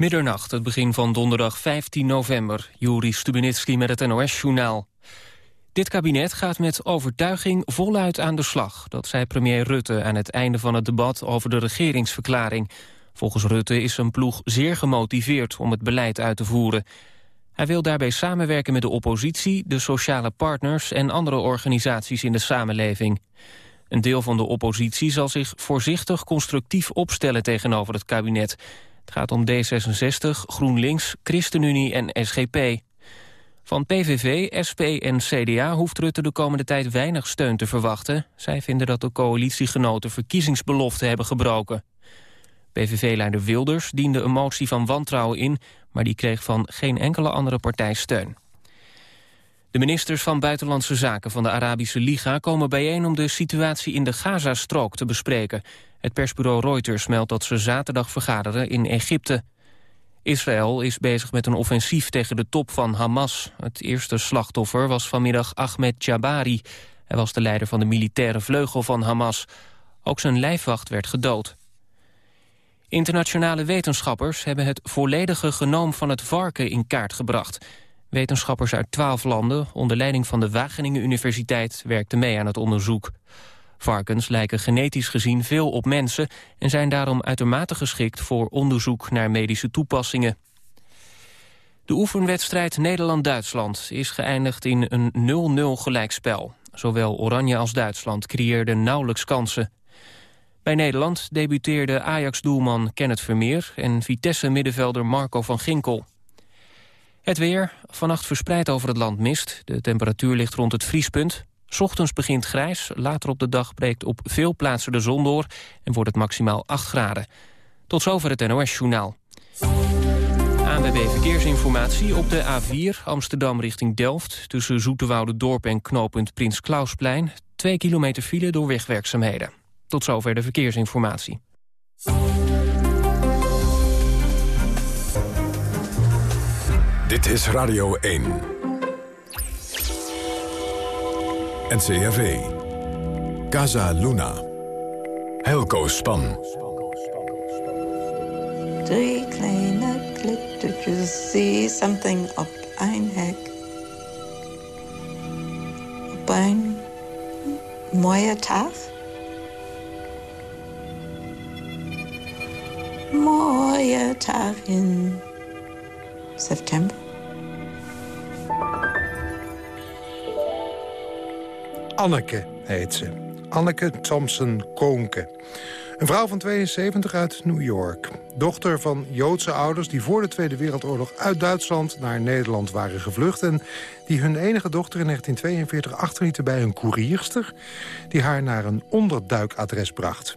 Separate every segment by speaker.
Speaker 1: Middernacht, het begin van donderdag 15 november. Juri Stubenitski met het NOS-journaal. Dit kabinet gaat met overtuiging voluit aan de slag. Dat zei premier Rutte aan het einde van het debat over de regeringsverklaring. Volgens Rutte is zijn ploeg zeer gemotiveerd om het beleid uit te voeren. Hij wil daarbij samenwerken met de oppositie, de sociale partners... en andere organisaties in de samenleving. Een deel van de oppositie zal zich voorzichtig constructief opstellen tegenover het kabinet... Het gaat om D66, GroenLinks, ChristenUnie en SGP. Van PVV, SP en CDA hoeft Rutte de komende tijd weinig steun te verwachten. Zij vinden dat de coalitiegenoten verkiezingsbeloften hebben gebroken. PVV-leider Wilders diende een motie van wantrouwen in... maar die kreeg van geen enkele andere partij steun. De ministers van Buitenlandse Zaken van de Arabische Liga komen bijeen om de situatie in de Gazastrook te bespreken. Het persbureau Reuters meldt dat ze zaterdag vergaderen in Egypte. Israël is bezig met een offensief tegen de top van Hamas. Het eerste slachtoffer was vanmiddag Ahmed Jabari. Hij was de leider van de militaire vleugel van Hamas. Ook zijn lijfwacht werd gedood. Internationale wetenschappers hebben het volledige genoom van het varken in kaart gebracht. Wetenschappers uit twaalf landen, onder leiding van de Wageningen Universiteit, werkten mee aan het onderzoek. Varkens lijken genetisch gezien veel op mensen... en zijn daarom uitermate geschikt voor onderzoek naar medische toepassingen. De oefenwedstrijd Nederland-Duitsland is geëindigd in een 0-0 gelijkspel. Zowel Oranje als Duitsland creëerden nauwelijks kansen. Bij Nederland debuteerde Ajax-doelman Kenneth Vermeer... en Vitesse-middenvelder Marco van Ginkel. Het weer, vannacht verspreid over het land mist. De temperatuur ligt rond het vriespunt. Ochtends begint grijs, later op de dag breekt op veel plaatsen de zon door... en wordt het maximaal 8 graden. Tot zover het NOS-journaal. ANWB Verkeersinformatie op de A4 Amsterdam richting Delft... tussen Zoeterwoude Dorp en knooppunt Prins Klausplein... 2 kilometer file door wegwerkzaamheden. Tot zover de verkeersinformatie.
Speaker 2: Dit is Radio 1. NCRV. Casa Luna. Helco Span.
Speaker 3: Drie kleine glittertjes, zie something op een hek. Op een mooie dag. Mooie dag in september.
Speaker 4: Anneke heet ze. Anneke Thompson Koonke. Een vrouw van 72 uit New York. Dochter van Joodse ouders die voor de Tweede Wereldoorlog uit Duitsland naar Nederland waren gevlucht. En die hun enige dochter in 1942 achterlieten bij een koerierster... die haar naar een onderduikadres bracht.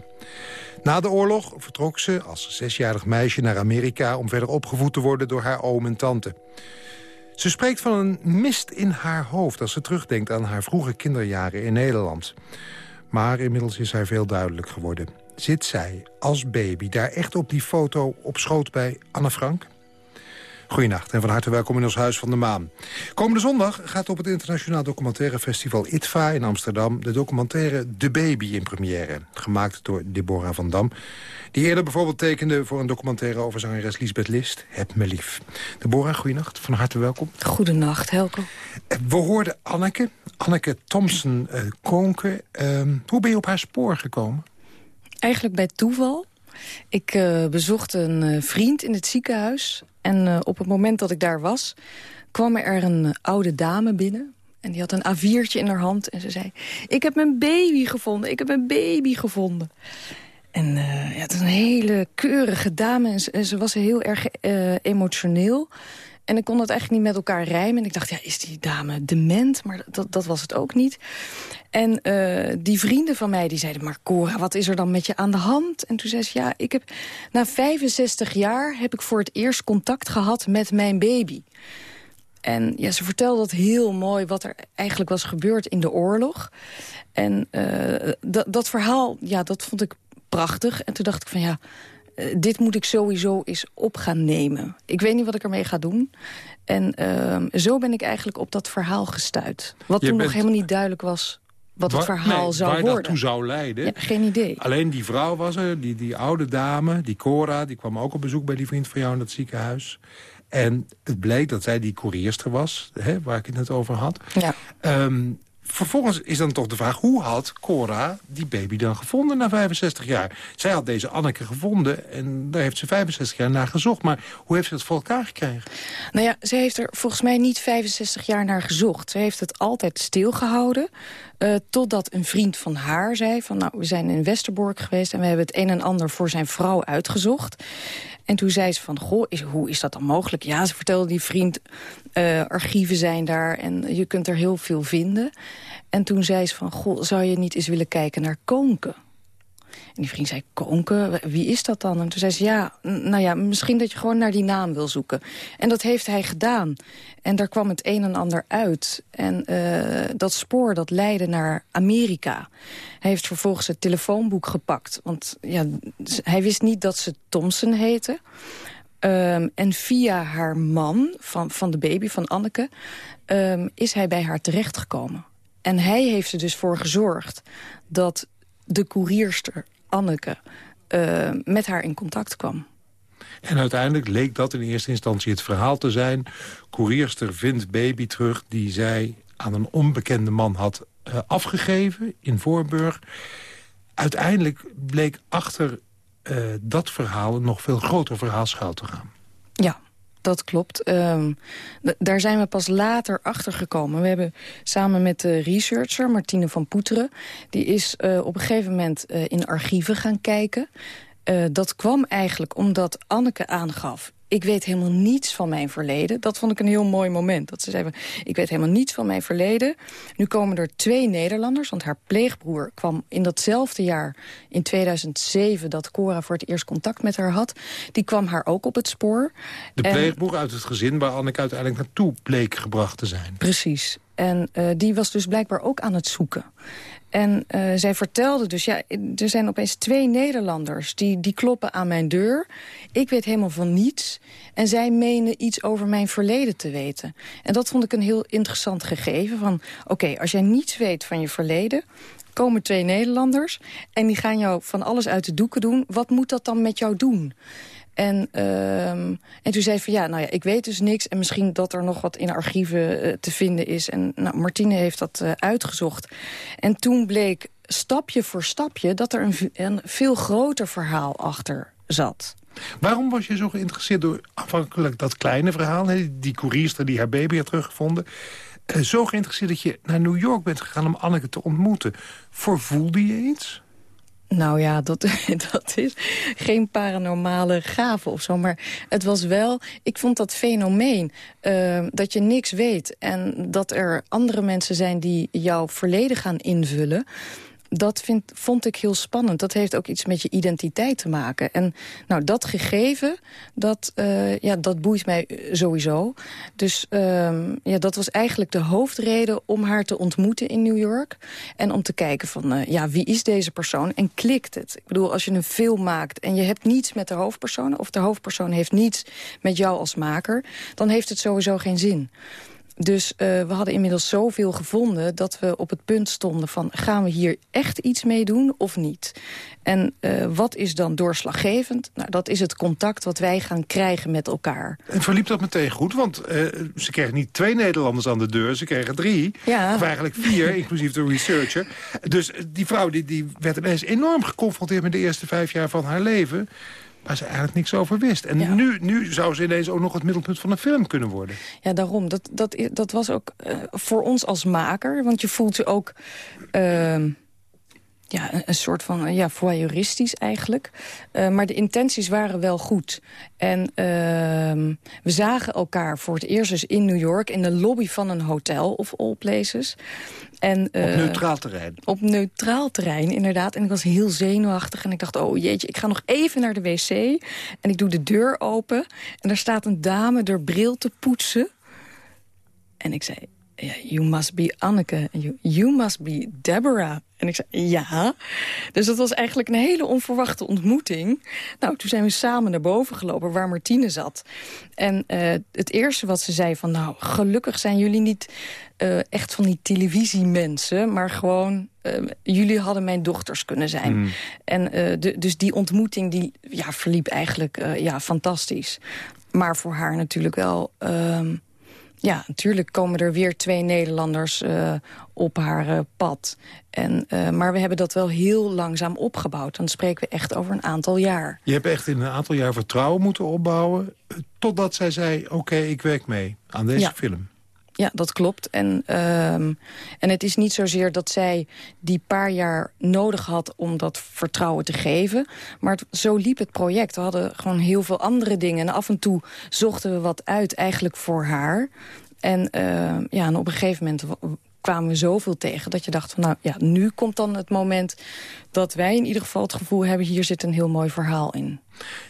Speaker 4: Na de oorlog vertrok ze als zesjarig meisje naar Amerika... om verder opgevoed te worden door haar oom en tante. Ze spreekt van een mist in haar hoofd als ze terugdenkt aan haar vroege kinderjaren in Nederland. Maar inmiddels is haar veel duidelijk geworden. Zit zij als baby daar echt op die foto op schoot bij Anne Frank? Goedenacht en van harte welkom in ons Huis van de Maan. Komende zondag gaat op het Internationaal Documentaire Festival ITVA in Amsterdam... de documentaire De Baby in première, gemaakt door Deborah van Dam... die eerder bijvoorbeeld tekende voor een documentaire over zangeres Lisbeth List... Heb me lief. Deborah, goedenacht, van harte welkom.
Speaker 5: Goedenacht, Helco.
Speaker 4: Eh, we hoorden Anneke, Anneke Thompson-Konke. Uh, hoe ben je op haar spoor gekomen?
Speaker 5: Eigenlijk bij toeval. Ik uh, bezocht een uh, vriend in het ziekenhuis. En uh, op het moment dat ik daar was, kwam er een oude dame binnen. En die had een A4'tje in haar hand. En ze zei, ik heb mijn baby gevonden, ik heb mijn baby gevonden. En ja, het is een hele keurige dame. En ze, ze was heel erg emotioneel. En ik kon dat eigenlijk niet met elkaar rijmen. En ik dacht, ja, is die dame dement? Maar dat, dat was het ook niet. En uh, die vrienden van mij die zeiden, maar Cora, wat is er dan met je aan de hand? En toen zei ze, ja, ik heb na 65 jaar heb ik voor het eerst contact gehad met mijn baby. En ja, ze vertelde dat heel mooi wat er eigenlijk was gebeurd in de oorlog. En uh, dat verhaal, ja, dat vond ik prachtig. En toen dacht ik van ja, uh, dit moet ik sowieso eens op gaan nemen. Ik weet niet wat ik ermee ga doen. En uh, zo ben ik eigenlijk op dat verhaal gestuurd. Wat Je toen bent... nog helemaal niet duidelijk was wat het
Speaker 4: Waar-
Speaker 5: verhaal
Speaker 4: nee,
Speaker 5: zou
Speaker 4: waar
Speaker 5: worden.
Speaker 4: dat toe zou leiden.
Speaker 5: Ja, geen idee.
Speaker 4: Alleen die vrouw was er, die, die oude dame, die Cora... die kwam ook op bezoek bij die vriend van jou in het ziekenhuis. En het bleek dat zij die koerierster was, hè, waar ik het net over had.
Speaker 5: Ja.
Speaker 4: Ehm, vervolgens is dan toch de vraag... hoe had Cora die baby dan gevonden na 65 jaar? Zij had deze Anneke gevonden en daar heeft ze 65 jaar naar gezocht. Maar hoe heeft ze het voor elkaar gekregen?
Speaker 5: Nou ja, ze heeft er volgens mij niet 65 jaar naar gezocht. Ze heeft het altijd stilgehouden. Eh, totdat een vriend van haar zei van... nou, we zijn in Westerbork geweest... en we hebben het een en ander voor zijn vrouw uitgezocht. En toen zei ze van, goh, is, hoe is dat dan mogelijk? Ja, ze vertelde die vriend, eh, archieven zijn daar... en je kunt er heel veel vinden. En toen zei ze van, goh, zou je niet eens willen kijken naar Konken? En die vriend zei, Konken, wie is dat dan? En toen zei ze, ja, nou ja, misschien dat je gewoon naar die naam wil zoeken. En dat heeft hij gedaan. En daar kwam het een en ander uit. En eh, dat spoor, dat leidde naar Amerika. Hij heeft vervolgens het telefoonboek gepakt. Want ja, hij wist niet dat ze Thompson heette. Ehm, en via haar man, van, van de baby, van Anneke... ehm, is hij bij haar terechtgekomen. En hij heeft er dus voor gezorgd dat de koerierster Anneke eh, met haar in contact kwam.
Speaker 4: En uiteindelijk leek dat in eerste instantie het verhaal te zijn. Koerierster vindt baby terug die zij aan een onbekende man had eh, afgegeven in Voorburg. Uiteindelijk bleek achter eh, dat verhaal een nog veel groter verhaal schuil te gaan.
Speaker 5: Ja, dat klopt. Ehm, daar zijn we pas later achter gekomen. We hebben samen met de researcher Martine van Poeteren... die is eh, op een gegeven moment eh, in archieven gaan kijken. Eh, dat kwam eigenlijk omdat Anneke aangaf... ik weet helemaal niets van mijn verleden. Dat vond ik een heel mooi moment. Dat ze zei, ik weet helemaal niets van mijn verleden. Nu komen er twee Nederlanders, want haar pleegbroer kwam in datzelfde jaar... in 2007 dat Cora voor het eerst contact met haar had. Die kwam haar ook op het spoor.
Speaker 4: De
Speaker 5: En-
Speaker 4: pleegboer uit het gezin waar Anneke uiteindelijk naartoe bleek gebracht te zijn.
Speaker 5: Precies. En eh, die was dus blijkbaar ook aan het zoeken. En eh, zij vertelde dus, ja, er zijn opeens twee Nederlanders... Die, die kloppen aan mijn deur. Ik weet helemaal van niets. En zij menen iets over mijn verleden te weten. En dat vond ik een heel interessant gegeven. Van, oké, als jij niets weet van je verleden komen twee Nederlanders en die gaan jou van alles uit de doeken doen. Wat moet dat dan met jou doen? En, ehm, en toen zei ze van ja, nou ja, ik weet dus niks... en misschien dat er nog wat in archieven eh, te vinden is. En nou, Martine heeft dat eh, uitgezocht. En toen bleek stapje voor stapje... dat er een, een veel groter verhaal achter zat.
Speaker 4: Waarom was je zo geïnteresseerd door afhankelijk dat kleine verhaal... die koerierster die haar baby had teruggevonden... eh, zo geïnteresseerd dat je naar New York bent gegaan om Anneke te ontmoeten. Voorvoelde je iets?
Speaker 5: Nou ja, dat, dat is geen paranormale gave of zo. Maar het was wel... Ik vond dat fenomeen eh, dat je niks weet... en dat er andere mensen zijn die jouw verleden gaan invullen... Dat vind, vond ik heel spannend. Dat heeft ook iets met je identiteit te maken. En nou, dat gegeven, dat, eh, ja, dat boeit mij eh, sowieso. Dus ehm, ja, dat was eigenlijk de hoofdreden om haar te ontmoeten in New York. En om te kijken van, eh, ja, wie is deze persoon? En klikt het? Ik bedoel, als je een film maakt en je hebt niets met de hoofdpersoon... of de hoofdpersoon heeft niets met jou als maker... dan heeft het sowieso geen zin. Dus eh, we hadden inmiddels zoveel gevonden dat we op het punt stonden van... gaan we hier echt iets mee doen of niet? En eh, wat is dan doorslaggevend? Nou, dat is het contact wat wij gaan krijgen met elkaar.
Speaker 4: En verliep dat meteen goed? Want eh, ze kregen niet twee Nederlanders aan de deur, ze kregen drie.
Speaker 5: Ja.
Speaker 4: Of eigenlijk vier, inclusief de researcher. Dus die vrouw die, die werd ineens enorm geconfronteerd... met de eerste vijf jaar van haar leven... waar ze eigenlijk niks over wist. En
Speaker 5: Ja.
Speaker 4: nu, nu zou ze ineens ook nog het middelpunt van een film kunnen worden.
Speaker 5: Ja, daarom. Dat, dat, dat was ook eh, voor ons als maker. Want je voelt je ook... ehm, ja, een, een soort van eh, ja, voyeuristisch eigenlijk. Eh, maar de intenties waren wel goed. En ehm, we zagen elkaar voor het eerst dus in New York... in de lobby van een hotel, of all places. En,
Speaker 4: Op
Speaker 5: eh,
Speaker 4: neutraal terrein.
Speaker 5: op neutraal terrein, inderdaad. En ik was heel zenuwachtig. En ik dacht, oh jeetje, ik ga nog even naar de wc. En ik doe de deur open. En daar staat een dame door bril te poetsen. En ik zei, you must be Anneke. You, you must be Deborah. En ik zei, ja. Dus dat was eigenlijk een hele onverwachte ontmoeting. Nou, toen zijn we samen naar boven gelopen waar Martine zat. En uh, het eerste wat ze zei van... nou, gelukkig zijn jullie niet uh, echt van die televisiemensen... maar gewoon, uh, jullie hadden mijn dochters kunnen zijn. Mm. En de, dus die ontmoeting die, ja, verliep eigenlijk ja, fantastisch. Maar voor haar natuurlijk wel... Ehm, ja, natuurlijk komen er weer twee Nederlanders uh, op haar uh, pad. En, uh, maar we hebben dat wel heel langzaam opgebouwd. Dan spreken we echt over een aantal jaar.
Speaker 4: Je hebt echt in een aantal jaar vertrouwen moeten opbouwen... totdat zij zei, oké, okay, ik werk mee aan deze
Speaker 5: ja.
Speaker 4: film.
Speaker 5: Ja, dat klopt. En, um, en het is niet zozeer dat zij die paar jaar nodig had om dat vertrouwen te geven. Maar zo liep het project. We hadden gewoon heel veel andere dingen. En af en toe zochten we wat uit eigenlijk voor haar. En, uh, ja, en op een gegeven moment kwamen we zoveel tegen dat je dacht van nou ja, nu komt dan het moment dat wij in ieder geval het gevoel hebben hier zit een heel mooi verhaal in.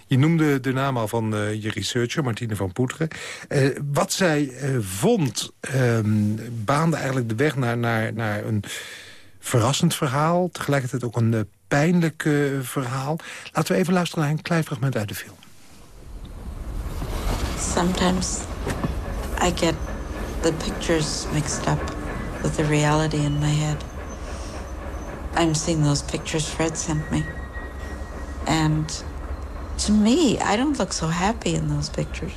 Speaker 4: Je noemde de naam al van uh, je researcher, Martine van Poeteren. Uh, wat zij uh, vond, ehm, baande eigenlijk de weg naar, naar, naar een verrassend verhaal. Tegelijkertijd ook een pijnlijk verhaal. Laten we even luisteren naar een klein fragment uit de film.
Speaker 3: Sometimes I get the pictures mixed up with the reality in my head. I'm seeing those pictures Fred sent me. And to me, I don't look so happy in those pictures.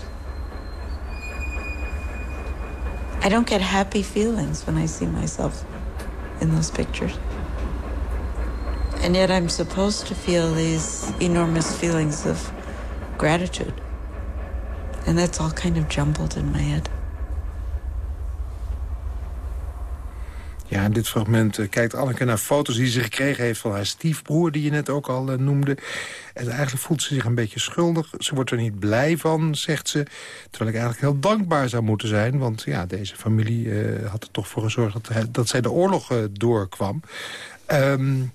Speaker 3: I don't get happy feelings when I see myself in those pictures. And yet I'm supposed to feel these enormous feelings of gratitude. And that's all kind of jumbled in my head.
Speaker 4: Ja, in dit fragment uh, kijkt Anneke naar foto's die ze gekregen heeft... van haar stiefbroer, die je net ook al uh, noemde. En eigenlijk voelt ze zich een beetje schuldig. Ze wordt er niet blij van, zegt ze. Terwijl ik eigenlijk heel dankbaar zou moeten zijn. Want ja, deze familie uh, had er toch voor gezorgd dat, dat zij de oorlog doorkwam. Um,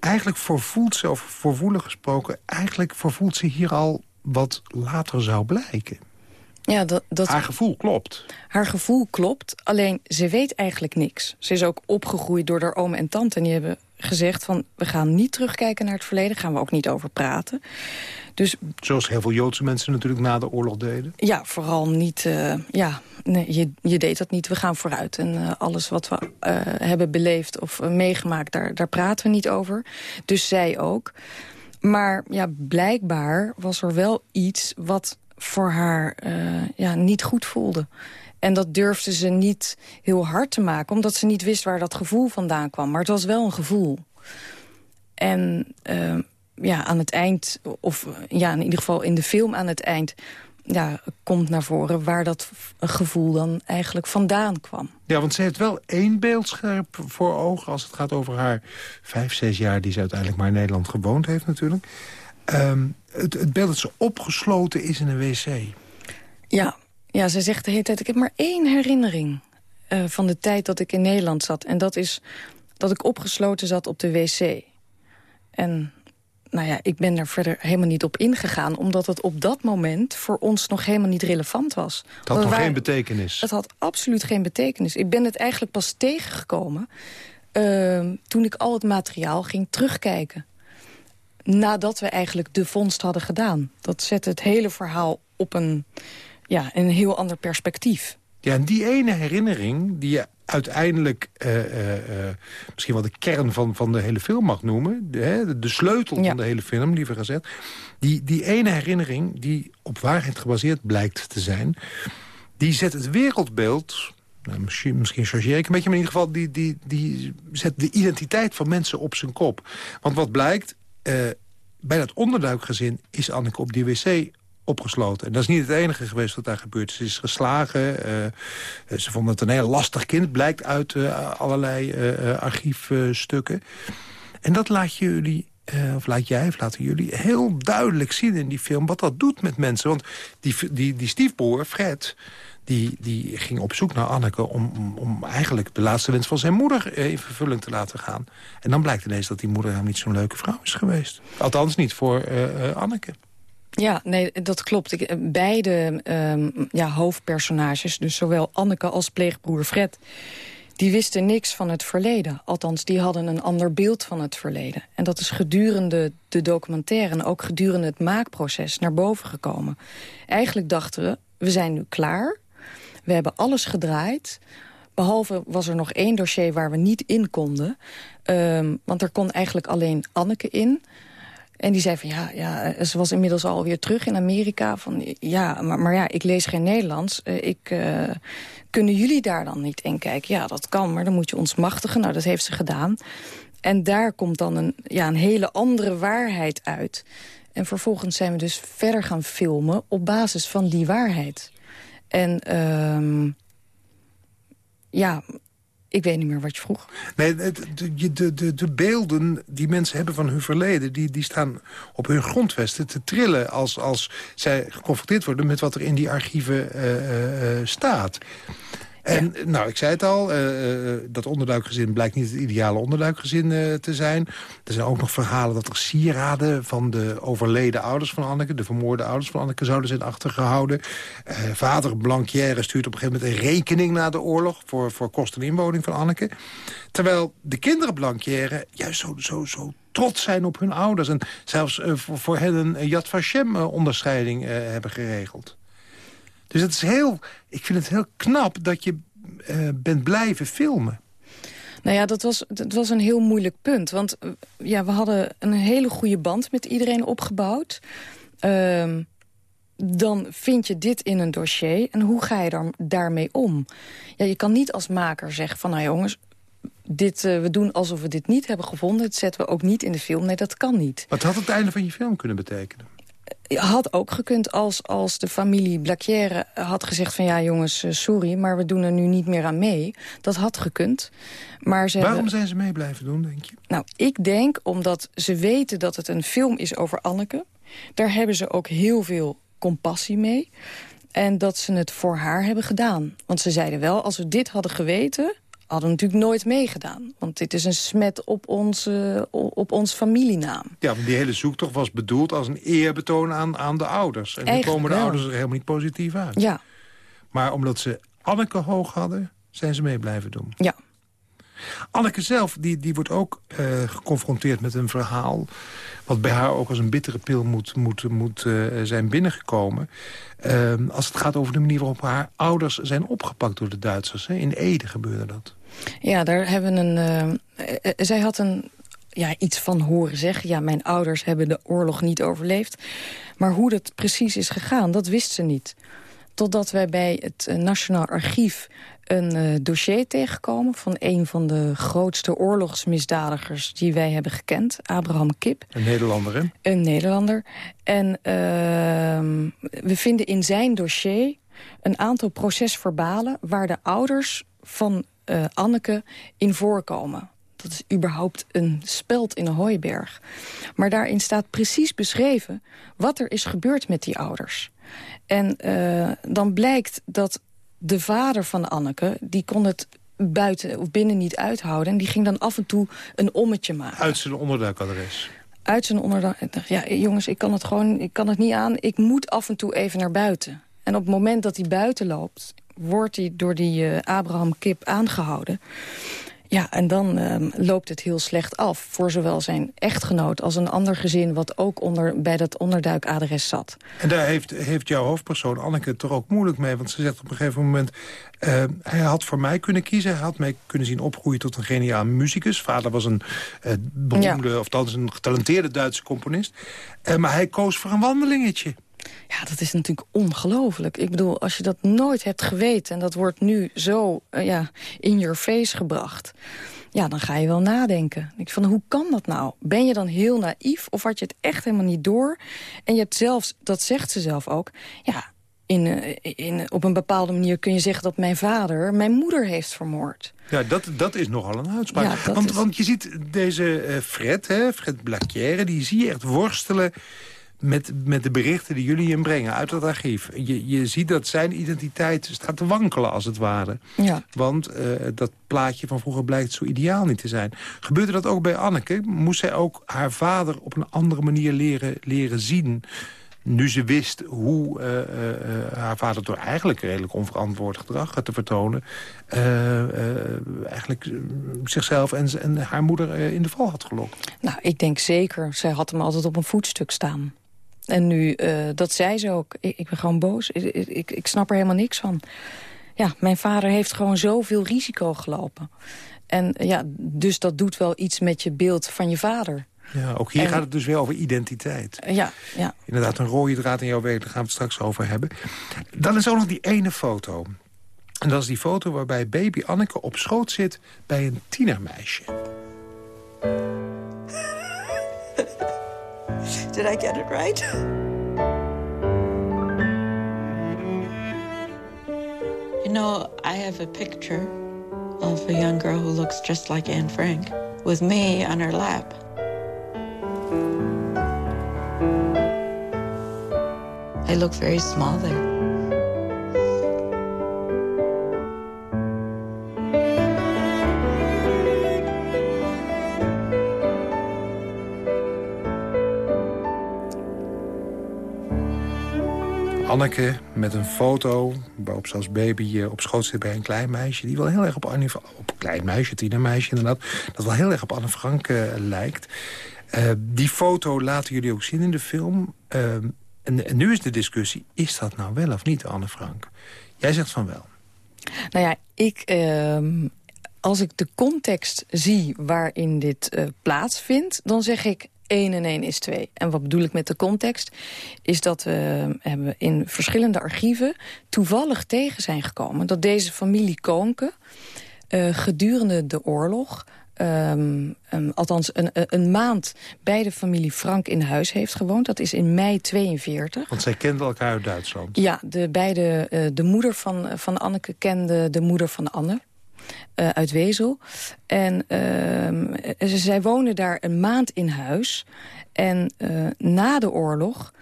Speaker 4: eigenlijk vervoelt ze, of voorvoelig gesproken... eigenlijk vervoelt ze hier al wat later zou blijken.
Speaker 5: Ja, dat, dat,
Speaker 4: haar gevoel klopt.
Speaker 5: Haar gevoel klopt, alleen ze weet eigenlijk niks. Ze is ook opgegroeid door haar oom en tante... en die hebben gezegd van, we gaan niet terugkijken naar het verleden... gaan we ook niet over praten. Dus,
Speaker 4: Zoals heel veel Joodse mensen natuurlijk na de oorlog deden?
Speaker 5: Ja, vooral niet... Uh, ja, nee, je, je deed dat niet, we gaan vooruit. En uh, alles wat we uh, hebben beleefd of meegemaakt, daar, daar praten we niet over. Dus zij ook. Maar ja, blijkbaar was er wel iets wat voor haar uh, ja, niet goed voelde. En dat durfde ze niet heel hard te maken... omdat ze niet wist waar dat gevoel vandaan kwam. Maar het was wel een gevoel. En uh, ja, aan het eind, of ja, in ieder geval in de film aan het eind... Ja, komt naar voren waar dat gevoel dan eigenlijk vandaan kwam.
Speaker 4: Ja, want ze heeft wel één beeldscherp voor ogen... als het gaat over haar vijf, zes jaar die ze uiteindelijk maar in Nederland gewoond heeft natuurlijk. Um, het, het beeld dat ze opgesloten is in een wc.
Speaker 5: Ja, ja, ze zegt de hele tijd... ik heb maar één herinnering uh, van de tijd dat ik in Nederland zat. En dat is dat ik opgesloten zat op de wc. En nou ja, ik ben daar verder helemaal niet op ingegaan... omdat het op dat moment voor ons nog helemaal niet relevant was.
Speaker 4: Het had nog waren, geen betekenis?
Speaker 5: Het had absoluut geen betekenis. Ik ben het eigenlijk pas tegengekomen... Uh, toen ik al het materiaal ging terugkijken nadat we eigenlijk de vondst hadden gedaan. Dat zet het hele verhaal op een, ja, een heel ander perspectief.
Speaker 4: Ja, en die ene herinnering die je uiteindelijk uh, uh, uh, misschien wel de kern van, van de hele film mag noemen. De, de sleutel ja. van de hele film, liever gezegd. Die, die ene herinnering, die op waarheid gebaseerd blijkt te zijn... die zet het wereldbeeld... Nou, misschien, misschien chargeer ik een beetje, maar in ieder geval... Die, die, die zet de identiteit van mensen op zijn kop. Want wat blijkt, uh, bij dat onderduikgezin is Anneke op die wc opgesloten. En dat is niet het enige geweest wat daar gebeurt. Ze is geslagen. Uh, ze vonden het een heel lastig kind. Blijkt uit allerlei archiefstukken. En dat laat jullie, of laat jij, of laten jullie heel duidelijk zien in die film... wat dat doet met mensen. Want die, die, die stiefbroer, Fred die, die ging op zoek naar Anneke... Om, om, eigenlijk de laatste wens van zijn moeder in vervulling te laten gaan. En dan blijkt ineens dat die moeder helemaal niet zo'n leuke vrouw is geweest. Althans niet voor uh, uh, Anneke.
Speaker 5: Ja, nee, dat klopt. Ik, eh, beide ehm, ja, hoofdpersonages, dus zowel Anneke als pleegbroer Fred... die wisten niks van het verleden. Althans, die hadden een ander beeld van het verleden. En dat is gedurende de documentaire en ook gedurende het maakproces naar boven gekomen. Eigenlijk dachten we, we zijn nu klaar. We hebben alles gedraaid. Behalve was er nog één dossier waar we niet in konden. Um, want er kon eigenlijk alleen Anneke in... En die zei van ja, ja, eh, ze was inmiddels alweer terug in Amerika. Van ja, maar, maar ja, ik lees geen Nederlands. Uh, ik, uh, kunnen jullie daar dan niet in kijken? Ja, dat kan, maar dan moet je ons machtigen. Nou, dat heeft ze gedaan. En daar komt dan een, ja, een hele andere waarheid uit. En vervolgens zijn we dus verder gaan filmen op basis van die waarheid. En um, ja, ik weet niet meer wat je vroeg.
Speaker 4: Nee, de, de, de, de beelden die mensen hebben van hun verleden... die, die staan op hun grondvesten te trillen... als, als zij geconfronteerd worden met wat er in die archieven uh, uh, staat. En nou, ik zei het al, uh, dat onderduikgezin blijkt niet het ideale onderduikgezin te zijn. Er zijn ook nog verhalen dat er sieraden van de overleden ouders van Anneke... de vermoorde ouders van Anneke zouden zijn achtergehouden. vader Blanquière stuurt op een gegeven moment een rekening na de oorlog... voor, voor kosten en inwoning van Anneke. Terwijl de kinderen Blanquière juist zo, zo, zo trots zijn op hun ouders... en zelfs voor, voor hen een Yad Vashem-onderscheiding hebben geregeld. Dus het is heel, ik vind het heel knap dat je uh, bent blijven filmen.
Speaker 5: Nou ja, dat was, dat was een heel moeilijk punt. Want uh, ja, we hadden een hele goede band met iedereen opgebouwd. Uh, dan vind je dit in een dossier. En hoe ga je daar, daarmee om? Ja, je kan niet als maker zeggen van... nou jongens, dit, uh, we doen alsof we dit niet hebben gevonden. Het zetten we ook niet in de film. Nee, dat kan niet.
Speaker 4: Wat had het einde van je film kunnen betekenen?
Speaker 5: Had ook gekund als, als de familie Blacquière had gezegd van... ja jongens, eh, sorry, maar we doen er nu niet meer aan mee. Dat had gekund. Maar ze
Speaker 4: Waarom zijn ze mee blijven doen, denk je?
Speaker 5: Nou, ik denk omdat ze weten dat het een film is over Anneke. Daar hebben ze ook heel veel compassie mee. En dat ze het voor haar hebben gedaan. Want ze zeiden wel, als we dit hadden geweten hadden natuurlijk nooit meegedaan. Want dit is een smet op, onze, op ons familienaam.
Speaker 4: Ja, want die hele zoektocht was bedoeld als een eerbetoon aan, aan de ouders. En nu komen de ouders er helemaal niet positief uit.
Speaker 5: Ja.
Speaker 4: Maar omdat ze Anneke hoog hadden, zijn ze mee blijven doen.
Speaker 5: Ja.
Speaker 4: Anneke zelf, die, die wordt ook uh, geconfronteerd met een verhaal... wat bij haar ook als een bittere pil moet, moet, moet uh, zijn binnengekomen. Uh, als het gaat over de manier waarop haar ouders zijn opgepakt door de Duitsers. Hè. In Ede gebeurde dat.
Speaker 5: Ja, daar hebben een... Uh, zij had een ja, iets van horen zeggen. Ja, mijn ouders hebben de oorlog niet overleefd. Maar hoe dat precies is gegaan, dat wist ze niet. Totdat wij bij het Nationaal Archief een uh, dossier tegenkomen... van een van de grootste oorlogsmisdadigers die wij hebben gekend. Abraham Kip.
Speaker 4: Een Nederlander, hè?
Speaker 5: Een Nederlander. En uh, we vinden in zijn dossier een aantal procesverbalen... waar de ouders van uh, Anneke in voorkomen. Dat is überhaupt een speld in een hooiberg. Maar daarin staat precies beschreven wat er is gebeurd met die ouders. En uh, dan blijkt dat de vader van Anneke, die kon het buiten of binnen niet uithouden. En die ging dan af en toe een ommetje maken.
Speaker 4: Uit zijn onderduikadres?
Speaker 5: Uit zijn onderduik. Ja, jongens, ik kan het gewoon ik kan het niet aan. Ik moet af en toe even naar buiten. En op het moment dat hij buiten loopt, wordt hij door die uh, Abraham Kip aangehouden. Ja, en dan um, loopt het heel slecht af voor zowel zijn echtgenoot als een ander gezin... wat ook onder, bij dat onderduikadres zat.
Speaker 4: En daar heeft, heeft jouw hoofdpersoon Anneke het toch ook moeilijk mee? Want ze zegt op een gegeven moment... Uh, hij had voor mij kunnen kiezen. Hij had mij kunnen zien opgroeien tot een geniaal muzikus. Vader was een uh, beroemde, ja. of althans een getalenteerde Duitse componist. Uh, maar hij koos voor een wandelingetje.
Speaker 5: Ja, dat is natuurlijk ongelooflijk. Ik bedoel, als je dat nooit hebt geweten... en dat wordt nu zo uh, ja, in your face gebracht... ja, dan ga je wel nadenken. Ik van, hoe kan dat nou? Ben je dan heel naïef of had je het echt helemaal niet door? En je hebt zelfs, dat zegt ze zelf ook... ja, in, uh, in, op een bepaalde manier kun je zeggen dat mijn vader... mijn moeder heeft vermoord.
Speaker 4: Ja, dat, dat is nogal een uitspraak. Ja, want, is... want je ziet deze uh, Fred, hè, Fred Blacquière... die zie je echt worstelen met, met de berichten die jullie inbrengen uit het archief. Je, je ziet dat zijn identiteit staat te wankelen, als het ware.
Speaker 5: Ja.
Speaker 4: Want uh, dat plaatje van vroeger blijkt zo ideaal niet te zijn. Gebeurde dat ook bij Anneke? Moest zij ook haar vader op een andere manier leren, leren zien nu ze wist hoe haar vader door eigenlijk redelijk onverantwoord gedrag te vertonen... eigenlijk zichzelf en, en haar moeder in de val had gelokt.
Speaker 5: Nou, ik denk zeker. Zij had hem altijd op een voetstuk staan. En nu, uh, dat zei ze ook. Ik, ik ben gewoon boos. Ik, ik, ik, snap er helemaal niks van. Ja, mijn vader heeft gewoon zoveel risico gelopen. En ja, dus dat doet wel iets met je beeld van je vader.
Speaker 4: Ja, ook hier gaat het dus weer over identiteit.
Speaker 5: Ja, ja.
Speaker 4: Inderdaad, een rode draad in jouw werk, daar gaan we het straks over hebben. Dan is ook nog die ene foto. En dat is die foto waarbij baby Anneke op schoot zit bij een tienermeisje.
Speaker 3: Did I get it right? You know, I have a picture of a young girl who looks just like Anne Frank with me on her lap. I look very small there.
Speaker 4: Anneke met een foto waarop ze als baby op schoot zit bij een klein meisje... die wel heel erg op Annie, op een klein meisje, tienermeisje inderdaad... dat wel heel erg op Anne Frank uh, lijkt. Uh, die foto laten jullie ook zien in de film. En, en, nu is de discussie, is dat nou wel of niet Anne Frank? Jij zegt van wel.
Speaker 5: Nou ja, ik... Ehm, als ik de context zie waarin dit plaatsvindt... dan zeg ik 1 en 1 is 2. En wat bedoel ik met de context? Is dat we hebben in verschillende archieven toevallig tegen zijn gekomen... dat deze familie Koonke uh, gedurende de oorlog... Um, um, althans een, een, maand bij de familie Frank in huis heeft gewoond. Dat is in mei 42.
Speaker 4: Want zij kenden elkaar uit Duitsland?
Speaker 5: Ja, de, beide, uh, de moeder van, van Anneke kende de moeder van Anne. Uh, uit Wezel. En uh, zij wonen daar een maand in huis. En uh, na de oorlog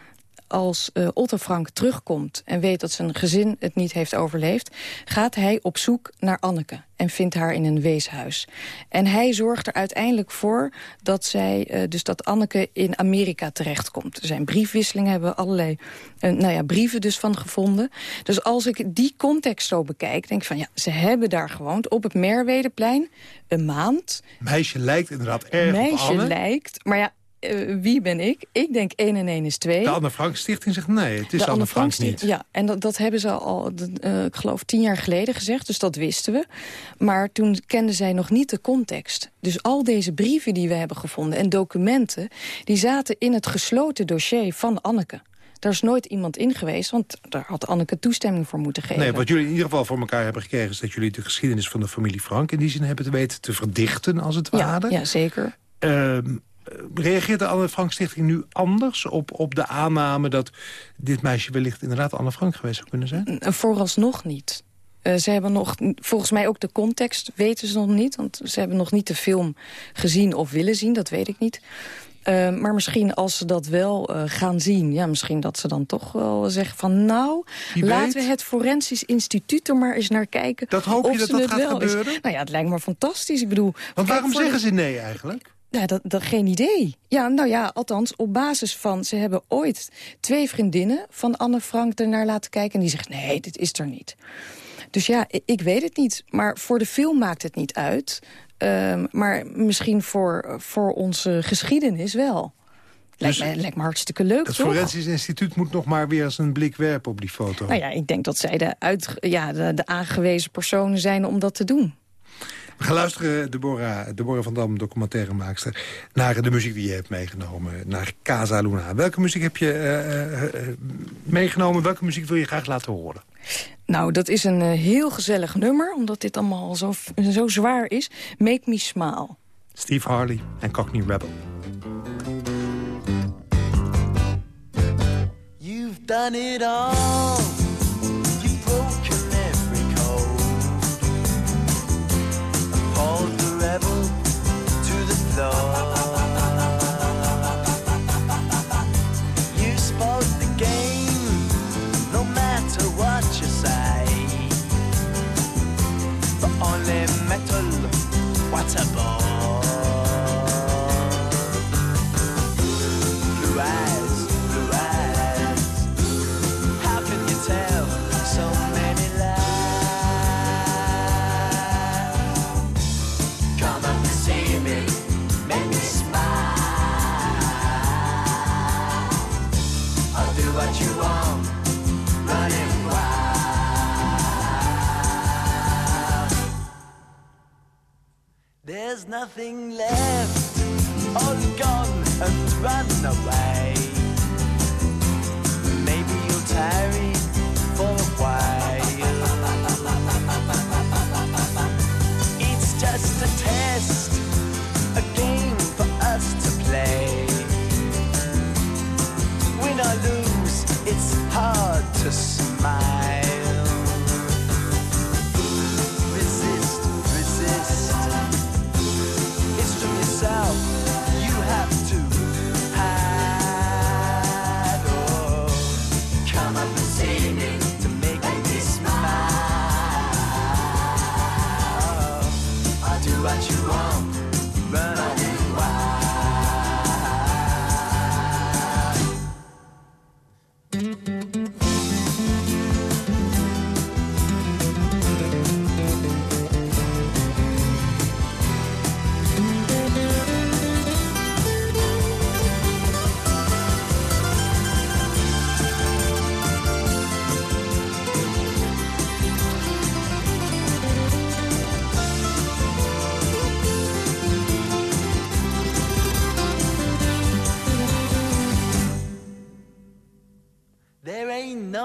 Speaker 5: als uh, Otto Frank terugkomt en weet dat zijn gezin het niet heeft overleefd... gaat hij op zoek naar Anneke en vindt haar in een weeshuis. En hij zorgt er uiteindelijk voor dat, zij, uh, dus dat Anneke in Amerika terechtkomt. Er zijn briefwisselingen, hebben allerlei uh, nou ja, brieven dus van gevonden. Dus als ik die context zo bekijk, denk ik van... ja, ze hebben daar gewoond op het Merwedeplein een maand.
Speaker 4: Meisje lijkt inderdaad erg
Speaker 5: Meisje
Speaker 4: op Anne.
Speaker 5: lijkt, maar ja, uh, wie ben ik? Ik denk 1 en 1 is 2.
Speaker 4: De Anne Frank Stichting zegt nee, het is
Speaker 5: de
Speaker 4: Anne Frank, Frank niet.
Speaker 5: Ja, en dat, dat hebben ze al, uh, ik geloof, tien jaar geleden gezegd. Dus dat wisten we. Maar toen kenden zij nog niet de context. Dus al deze brieven die we hebben gevonden en documenten... die zaten in het gesloten dossier van Anneke. Daar is nooit iemand in geweest, want daar had Anneke toestemming voor moeten geven.
Speaker 4: Nee, wat jullie in ieder geval voor elkaar hebben gekregen... is dat jullie de geschiedenis van de familie Frank in die zin hebben te weten te verdichten, als het ware.
Speaker 5: Ja, ja zeker.
Speaker 4: Uh, reageert de Anne Frank Stichting nu anders op, op de aanname... dat dit meisje wellicht inderdaad Anne Frank geweest zou kunnen zijn?
Speaker 5: Vooralsnog niet. Uh, ze hebben nog, volgens mij ook de context weten ze nog niet. Want ze hebben nog niet de film gezien of willen zien, dat weet ik niet. Uh, maar misschien als ze dat wel uh, gaan zien... ja, misschien dat ze dan toch wel zeggen van... nou,
Speaker 4: Wie
Speaker 5: laten
Speaker 4: weet.
Speaker 5: we het Forensisch Instituut er maar eens naar kijken...
Speaker 4: Dat hoop
Speaker 5: of
Speaker 4: je dat dat gaat gebeuren?
Speaker 5: Is. Nou ja, het lijkt me fantastisch. Ik bedoel,
Speaker 4: Want waarom zeggen ze nee eigenlijk?
Speaker 5: Ja, dat, dat, geen idee. Ja, nou ja, althans, op basis van... ze hebben ooit twee vriendinnen van Anne Frank ernaar laten kijken... en die zegt, nee, dit is er niet. Dus ja, ik, weet het niet. Maar voor de film maakt het niet uit. Um, maar misschien voor, voor onze geschiedenis wel. Lijkt,
Speaker 4: Dus
Speaker 5: me, lijkt me hartstikke leuk,
Speaker 4: Het
Speaker 5: toch?
Speaker 4: Forensisch Instituut moet nog maar weer eens een blik werpen op die foto.
Speaker 5: Nou ja, ik denk dat zij de, uit, ja, de, de aangewezen personen zijn om dat te doen.
Speaker 4: We gaan luisteren, Deborah, Deborah van Dam, documentairemaakster... naar de muziek die je hebt meegenomen, naar Casa Luna. Welke muziek heb je uh, uh, meegenomen? Welke muziek wil je graag laten horen?
Speaker 5: Nou, dat is een uh, heel gezellig nummer, omdat dit allemaal zo, zo zwaar is. Make Me Smile.
Speaker 4: Steve Harley en Cockney Rebel.
Speaker 6: You've done it all. Appalled the rebel to the floor. You spoke the game, no matter what you say. Only metal, what a bore. Nothing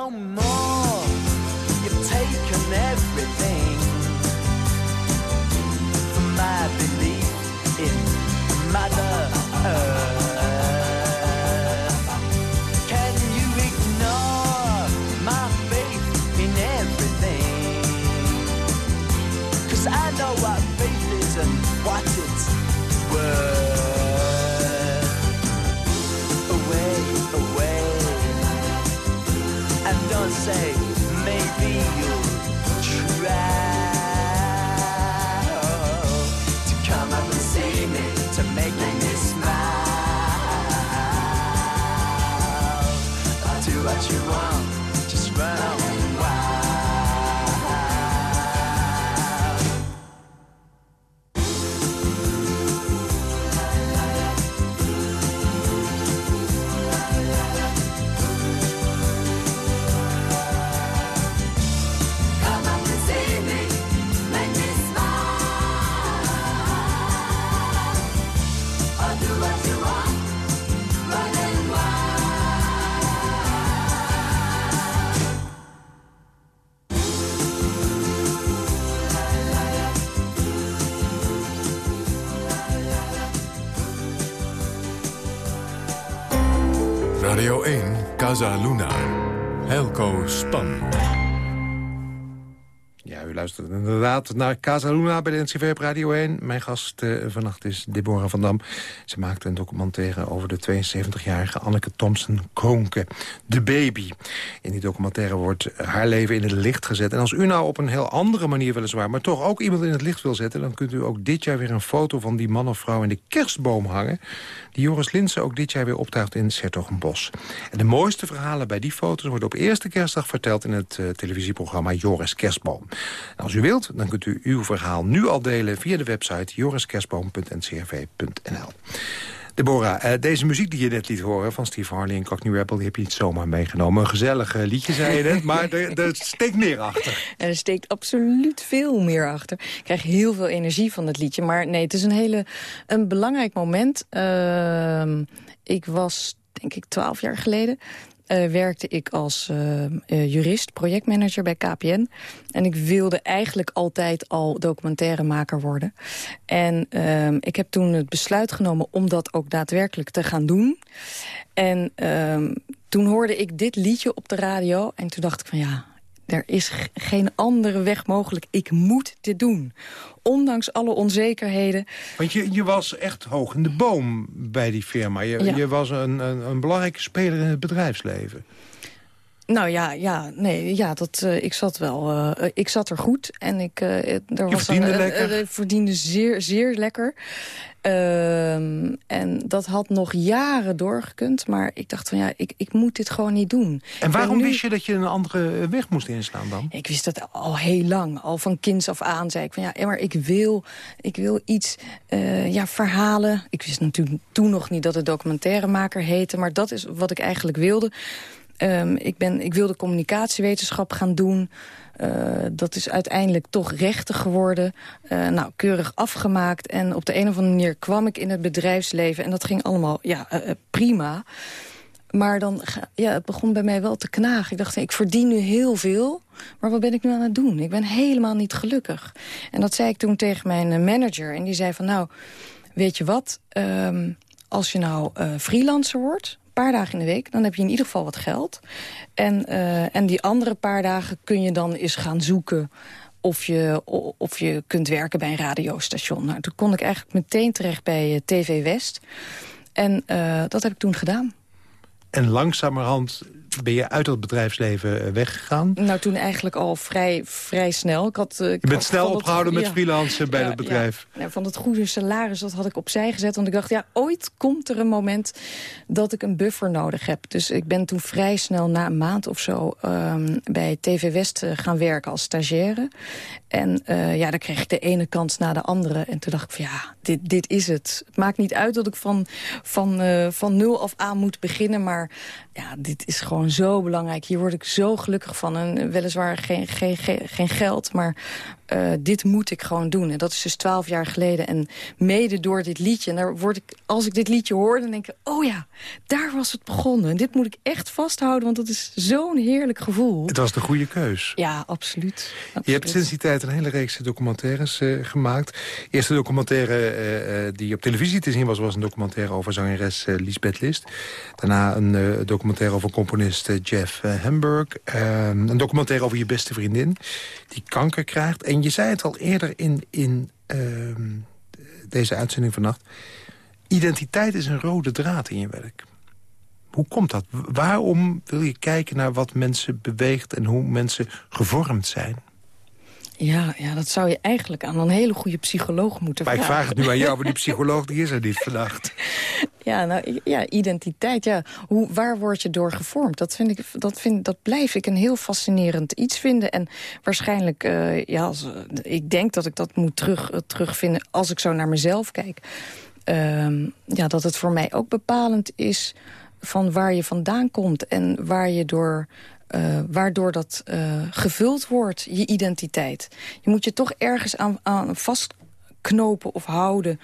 Speaker 6: no more.
Speaker 4: Naar Casa Luna bij de NCV Radio 1. Mijn gast eh, vannacht is Deborah van Dam. Ze maakte een documentaire over de 72-jarige Anneke Thompson-Koonke. De baby. In die documentaire wordt haar leven in het licht gezet. En als u nou op een heel andere manier weliswaar... maar toch ook iemand in het licht wil zetten... dan kunt u ook dit jaar weer een foto van die man of vrouw in de kerstboom hangen... die Joris Linsen ook dit jaar weer optuigt in Sertogenbos. En de mooiste verhalen bij die foto's worden op eerste kerstdag verteld... in het eh, televisieprogramma Joris Kerstboom. Als u wilt, dan kunt u uw verhaal nu al delen... via de website joriskerstboom.ncrv.nl. Deborah, eh, deze muziek die je net liet horen van Steve Harley en Cockney Rebel... die heb je niet zomaar meegenomen. Een gezellig liedje, zei je net, maar er, er steekt meer achter.
Speaker 5: Er steekt absoluut veel meer achter. Ik krijg heel veel energie van het liedje. Maar nee, het is een hele een belangrijk moment. Ehm, ik was, denk ik, twaalf jaar geleden... eh, werkte ik als eh, eh, jurist, projectmanager bij KPN. En ik wilde eigenlijk altijd al documentairemaker worden. En ehm, ik heb toen het besluit genomen om dat ook daadwerkelijk te gaan doen. En ehm, toen hoorde ik dit liedje op de radio. En toen dacht ik van ja, er is geen andere weg mogelijk. Ik moet dit doen. Ondanks alle onzekerheden.
Speaker 4: Want je, je was echt hoog in de boom bij die firma. Je,
Speaker 5: Ja.
Speaker 4: je was een, een, een belangrijke speler in het bedrijfsleven.
Speaker 5: Nou ja, ja, nee, ja dat, eh, ik zat wel. eh, ik zat er goed en ik eh, er was
Speaker 4: verdiende
Speaker 5: een, eh,
Speaker 4: lekker?
Speaker 5: eh, verdiende zeer, zeer lekker. Ehm, en dat had nog jaren doorgekund, maar ik dacht van ja, ik, ik moet dit gewoon niet doen.
Speaker 4: En waarom
Speaker 5: nu-
Speaker 4: wist je dat je een andere weg moest inslaan dan?
Speaker 5: Ik wist dat al heel lang. Al van kinds af aan zei ik van ja, maar ik wil, ik wil iets, eh, ja, verhalen. Ik wist natuurlijk toen nog niet dat het documentairemaker heette, maar dat is wat ik eigenlijk wilde. Ehm, ik, ben, ik wilde communicatiewetenschap gaan doen. Eh, dat is uiteindelijk toch rechten geworden. Eh, nou, keurig afgemaakt. En op de een of andere manier kwam ik in het bedrijfsleven. En dat ging allemaal ja, eh, prima. Maar dan, ja, het begon bij mij wel te knagen. Ik dacht, ik verdien nu heel veel, maar wat ben ik nu aan het doen? Ik ben helemaal niet gelukkig. En dat zei ik toen tegen mijn manager. En die zei van, nou, weet je wat? Ehm, als je nou freelancer wordt, paar dagen in de week... dan heb je in ieder geval wat geld. En, eh, en die andere paar dagen kun je dan eens gaan zoeken... Of je, of je kunt werken bij een radiostation. Nou, toen kon ik eigenlijk meteen terecht bij eh, TV West. En eh, dat heb ik toen gedaan.
Speaker 4: En langzamerhand ben je uit dat bedrijfsleven eh, weggegaan.
Speaker 5: Nou, toen eigenlijk al vrij, vrij snel. Ik had, eh, ik
Speaker 4: Je bent
Speaker 5: had
Speaker 4: snel
Speaker 5: dat-
Speaker 4: opgehouden met
Speaker 5: ja.
Speaker 4: freelancen bij
Speaker 5: Ja,
Speaker 4: dat bedrijf.
Speaker 5: Ja. Van het goede salaris, dat had ik opzij gezet. Want ik dacht, ja, ooit komt er een moment dat ik een buffer nodig heb. Dus ik ben toen vrij snel, na een maand of zo... ehm, bij TV West eh, gaan werken als stagiaire. En ja, dan kreeg ik de ene kans na de andere. En toen dacht ik van, ja, dit, dit is het. Het maakt niet uit dat ik van, van, van nul af aan moet beginnen. Maar ja, dit is gewoon zo belangrijk. Hier word ik zo gelukkig van. En weliswaar geen, geen, geen, geen geld, maar eh, dit moet ik gewoon doen. En dat is dus twaalf jaar geleden. En mede door dit liedje. En daar word ik, als ik dit liedje hoor, dan denk ik... oh ja, daar was het begonnen. En dit moet ik echt vasthouden, want dat is zo'n heerlijk gevoel.
Speaker 4: Het was de goede keus.
Speaker 5: Ja, absoluut.
Speaker 4: Je hebt sinds die tijd een hele reeks documentaires eh, gemaakt. De eerste documentaire eh, die op televisie te zien was... was een documentaire over zangeres Lisbeth List. Daarna een documentaire over componist eh, Jeff eh, Hamburg. Eh, een documentaire over je beste vriendin die kanker krijgt. En je zei het al eerder in, in ehm, deze uitzending vannacht. Identiteit is een rode draad in je werk. Hoe komt dat? Waarom wil je kijken naar wat mensen beweegt... en hoe mensen gevormd zijn?
Speaker 5: Ja, ja, dat zou je eigenlijk aan een hele goede psycholoog moeten
Speaker 4: Maar ik
Speaker 5: vragen.
Speaker 4: vraag het nu aan jou, maar die psycholoog die is er niet vannacht.
Speaker 5: Ja, nou, ja, identiteit. Ja. Hoe, waar word je door gevormd? Dat, vind ik, dat, vind, dat blijf ik een heel fascinerend iets vinden. En waarschijnlijk, eh, ja, als, eh, ik denk dat ik dat moet terug, eh, terugvinden als ik zo naar mezelf kijk. Ehm, ja, dat het voor mij ook bepalend is van waar je vandaan komt en waar je door eh, waardoor dat eh, gevuld wordt, je identiteit. Je moet je toch ergens aan, aan vastknopen of houden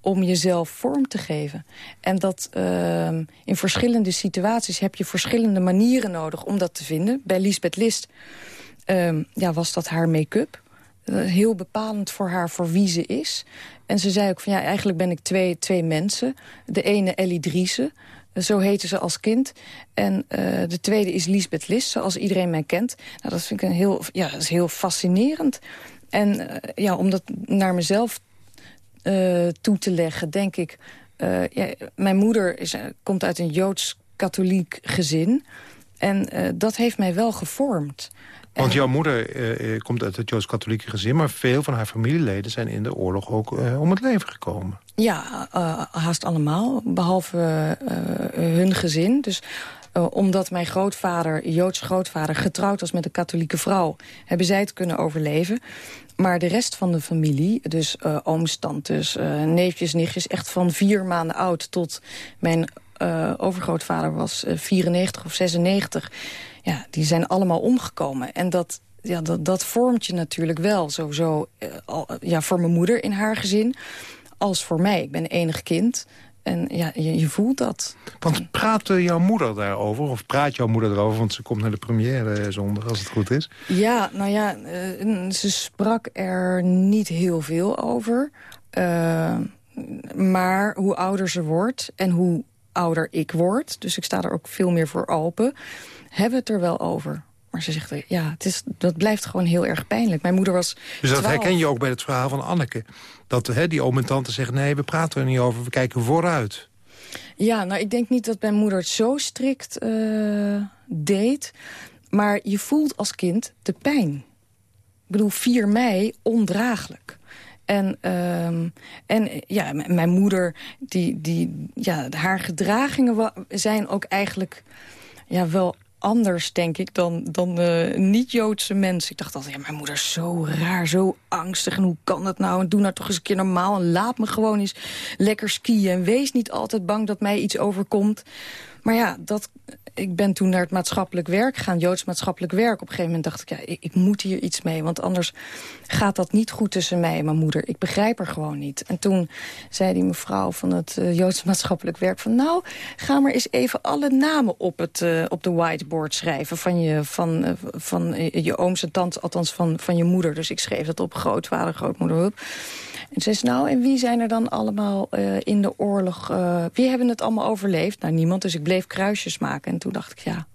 Speaker 5: om jezelf vorm te geven. En dat ehm, in verschillende situaties heb je verschillende manieren nodig om dat te vinden. Bij Lisbeth List ehm, ja, was dat haar make-up. Eh, heel bepalend voor haar, voor wie ze is. En ze zei ook van ja, eigenlijk ben ik twee, twee mensen. De ene Ellie Driessen, eh, zo heette ze als kind. En eh, de tweede is Lisbeth List, zoals iedereen mij kent. Nou, dat vind ik een heel, ja, dat is heel fascinerend. En eh, ja, om dat naar mezelf eh, toe te leggen, denk ik... mijn moeder is, komt uit een Joods-katholiek gezin. En dat heeft mij wel gevormd.
Speaker 4: Want jouw moeder eh, eh, komt uit het Joods-katholieke gezin... maar veel van haar familieleden zijn in de oorlog ook eh, om het leven gekomen.
Speaker 5: Ja, haast allemaal, behalve eh, hun gezin. Dus omdat mijn grootvader, Joods grootvader, getrouwd was met een katholieke vrouw... hebben zij het kunnen overleven. Maar de rest van de familie, dus ooms, tantes, neefjes, nichtjes... echt van vier maanden oud tot mijn overgrootvader was eh, 94 of 96... ja, die zijn allemaal omgekomen. En dat, ja, dat, dat vormt je natuurlijk wel sowieso... eh, al, ja, voor mijn moeder in haar gezin als voor mij. Ik ben enig kind. En ja, je, je voelt dat.
Speaker 4: Want praat eh, jouw moeder daarover? Of praat jouw moeder erover? Want ze komt naar de première eh, zondag, als het goed is.
Speaker 5: Ja, nou ja, eh, ze sprak er niet heel veel over. Eh, maar hoe ouder ze wordt en hoe ouder ik word... dus ik sta er ook veel meer voor open, hebben het er wel over. Maar ze zegt, ja, het is, dat blijft gewoon heel erg pijnlijk. Mijn moeder was
Speaker 4: Dus dat
Speaker 5: 12.
Speaker 4: herken je ook bij het verhaal van Anneke. Dat hè, die oom en tante zeggen, nee, we praten er niet over. We kijken vooruit.
Speaker 5: Ja, nou, ik denk niet dat mijn moeder het zo strikt eh, deed. Maar je voelt als kind de pijn. Ik bedoel, 4 mei ondraaglijk. En, ehm, en ja, mijn moeder, die, die, ja, haar gedragingen zijn ook eigenlijk ja, wel anders, denk ik, dan, dan eh, niet-Joodse mensen. Ik dacht altijd, ja, mijn moeder is zo raar, zo angstig. En hoe kan dat nou? En doe nou toch eens een keer normaal. En laat me gewoon eens lekker skiën. En wees niet altijd bang dat mij iets overkomt. Maar ja, dat ik ben toen naar het maatschappelijk werk gegaan, Joods maatschappelijk werk. Op een gegeven moment dacht ik, ja, ik, ik moet hier iets mee. Want anders gaat dat niet goed tussen mij en mijn moeder. Ik begrijp er gewoon niet. En toen zei die mevrouw van het uh, Joods maatschappelijk werk... van nou, ga maar eens even alle namen op, het, uh, op de whiteboard schrijven... van je, van, uh, van je ooms en tantes, althans van, van je moeder. Dus ik schreef dat op grootvader, grootmoeder, hup. En ze zei, nou, en wie zijn er dan allemaal uh, in de oorlog... Uh, wie hebben het allemaal overleefd? Nou, niemand, dus ik bleef kruisjes maken. En toen dacht ik, ja,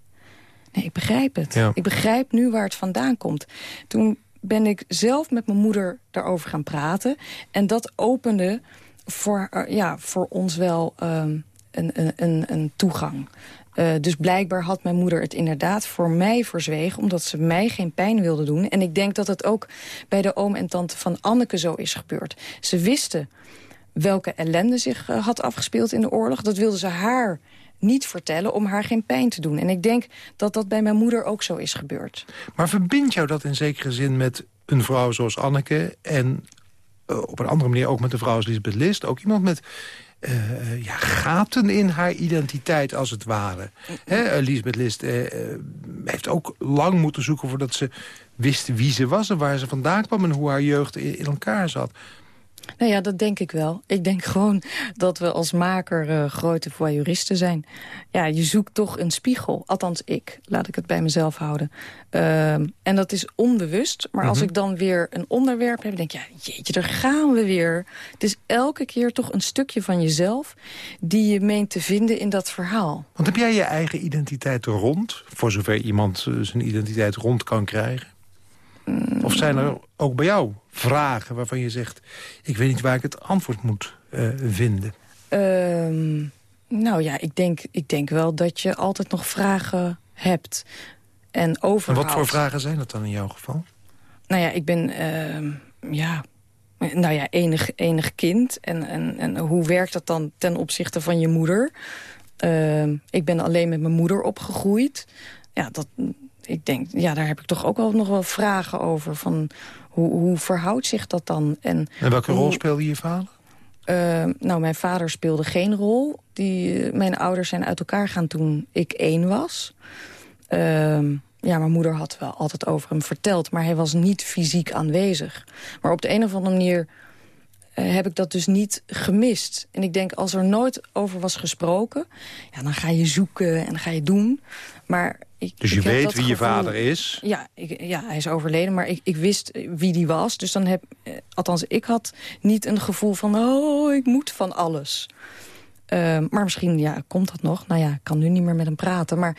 Speaker 5: nee, ik begrijp het. Ja. Ik begrijp nu waar het vandaan komt. Toen ben ik zelf met mijn moeder daarover gaan praten. En dat opende voor, uh, ja, voor ons wel um, een, een, een toegang. Uh, dus blijkbaar had mijn moeder het inderdaad voor mij verzwegen... omdat ze mij geen pijn wilde doen. En ik denk dat het ook bij de oom en tante van Anneke zo is gebeurd. Ze wisten welke ellende zich uh, had afgespeeld in de oorlog. Dat wilden ze haar niet vertellen om haar geen pijn te doen. En ik denk dat dat bij mijn moeder ook zo is gebeurd.
Speaker 4: Maar verbindt jou dat in zekere zin met een vrouw zoals Anneke... en uh, op een andere manier ook met een vrouw als Lisbeth List? Ook iemand met uh, ja, gaten in haar identiteit, als het ware. He, Lisbeth List uh, heeft ook lang moeten zoeken... voordat ze wist wie ze was en waar ze vandaan kwam... en hoe haar jeugd in elkaar zat.
Speaker 5: Nou ja, dat denk ik wel. Ik denk gewoon dat we als maker uh, grote voyeuristen zijn. Ja, je zoekt toch een spiegel. Althans ik, laat ik het bij mezelf houden. Uh, en dat is onbewust. Maar mm -hmm. als ik dan weer een onderwerp heb, denk ik... ja, jeetje, daar gaan we weer. Het is elke keer toch een stukje van jezelf... die je meent te vinden in dat verhaal.
Speaker 4: Want heb jij je eigen identiteit rond? Voor zover iemand zijn identiteit rond kan krijgen? Of zijn er ook bij jou vragen waarvan je zegt... ik weet niet waar ik het antwoord moet uh, vinden?
Speaker 5: Um, nou ja, ik denk, ik denk wel dat je altijd nog vragen hebt. En, overhoudt.
Speaker 4: en wat voor vragen zijn dat dan in jouw geval?
Speaker 5: Nou ja, ik ben... Uh, ja, nou ja, enig, enig kind. En, en, en hoe werkt dat dan ten opzichte van je moeder? Uh, ik ben alleen met mijn moeder opgegroeid. Ja, dat, ik denk, ja, daar heb ik toch ook wel nog wel vragen over. Van hoe, hoe verhoudt zich dat dan? En,
Speaker 4: en welke hoe, rol speelde je vader?
Speaker 5: Uh, nou, mijn vader speelde geen rol. Die, mijn ouders zijn uit elkaar gaan toen ik één was. Uh, ja, mijn moeder had wel altijd over hem verteld... maar hij was niet fysiek aanwezig. Maar op de een of andere manier uh, heb ik dat dus niet gemist. En ik denk, als er nooit over was gesproken... Ja, dan ga je zoeken en dan ga je doen. Maar ik,
Speaker 4: dus je weet wie
Speaker 5: gevoel,
Speaker 4: je vader is?
Speaker 5: Ja, ik, ja, hij is overleden, maar ik, ik wist wie die was. Dus dan heb, althans, ik had niet een gevoel van... oh, ik moet van alles. Uh, maar misschien ja, komt dat nog. Nou ja, ik kan nu niet meer met hem praten. Maar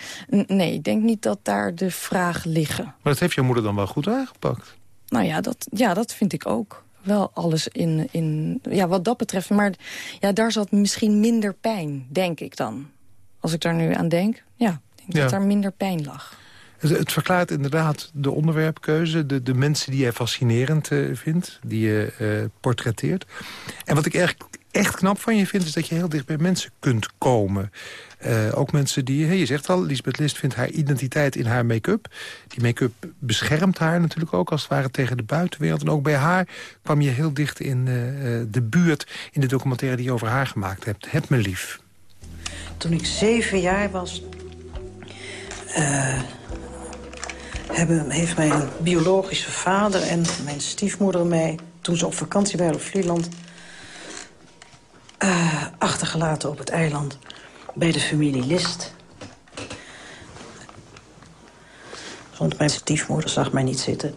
Speaker 5: nee, ik denk niet dat daar de vragen liggen.
Speaker 4: Maar dat heeft jouw moeder dan wel goed aangepakt?
Speaker 5: Nou ja, dat, ja, dat vind ik ook. Wel alles in, in... Ja, wat dat betreft. Maar ja, daar zat misschien minder pijn, denk ik dan. Als ik daar nu aan denk. Ja, denk ja. dat daar minder pijn lag.
Speaker 4: Het, het, verklaart inderdaad de onderwerpkeuze. De, de mensen die jij fascinerend uh, vindt. Die je uh, portretteert. En wat ik echt, echt knap van je vind... is dat je heel dicht bij mensen kunt komen. Uh, ook mensen die, hey, je zegt al, Lisbeth List vindt haar identiteit in haar make-up. Die make-up beschermt haar natuurlijk ook als het ware tegen de buitenwereld. En ook bij haar kwam je heel dicht in de buurt... in de documentaire die je over haar gemaakt hebt. Heb me lief.
Speaker 7: Toen ik zeven jaar was... Uh, hebben, heeft mijn biologische vader en mijn stiefmoeder mij... toen ze op vakantie waren op Vlieland... Uh, achtergelaten op het eiland bij de familie List. Want mijn stiefmoeder zag mij niet zitten.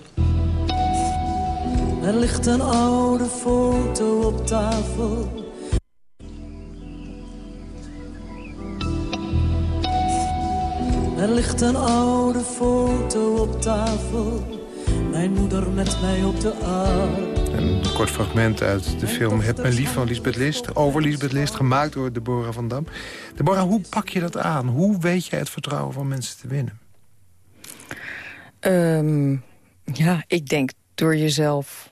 Speaker 6: Er ligt een oude foto op tafel Er ligt een oude foto op tafel. Mijn moeder met mij op de arm.
Speaker 4: Een kort fragment uit de film Het me lief van Lisbeth List. Over Lisbeth List, gemaakt door Deborah van Dam. Deborah, hoe pak je dat aan? Hoe weet je het vertrouwen van mensen te winnen?
Speaker 5: Um, ja, ik denk door jezelf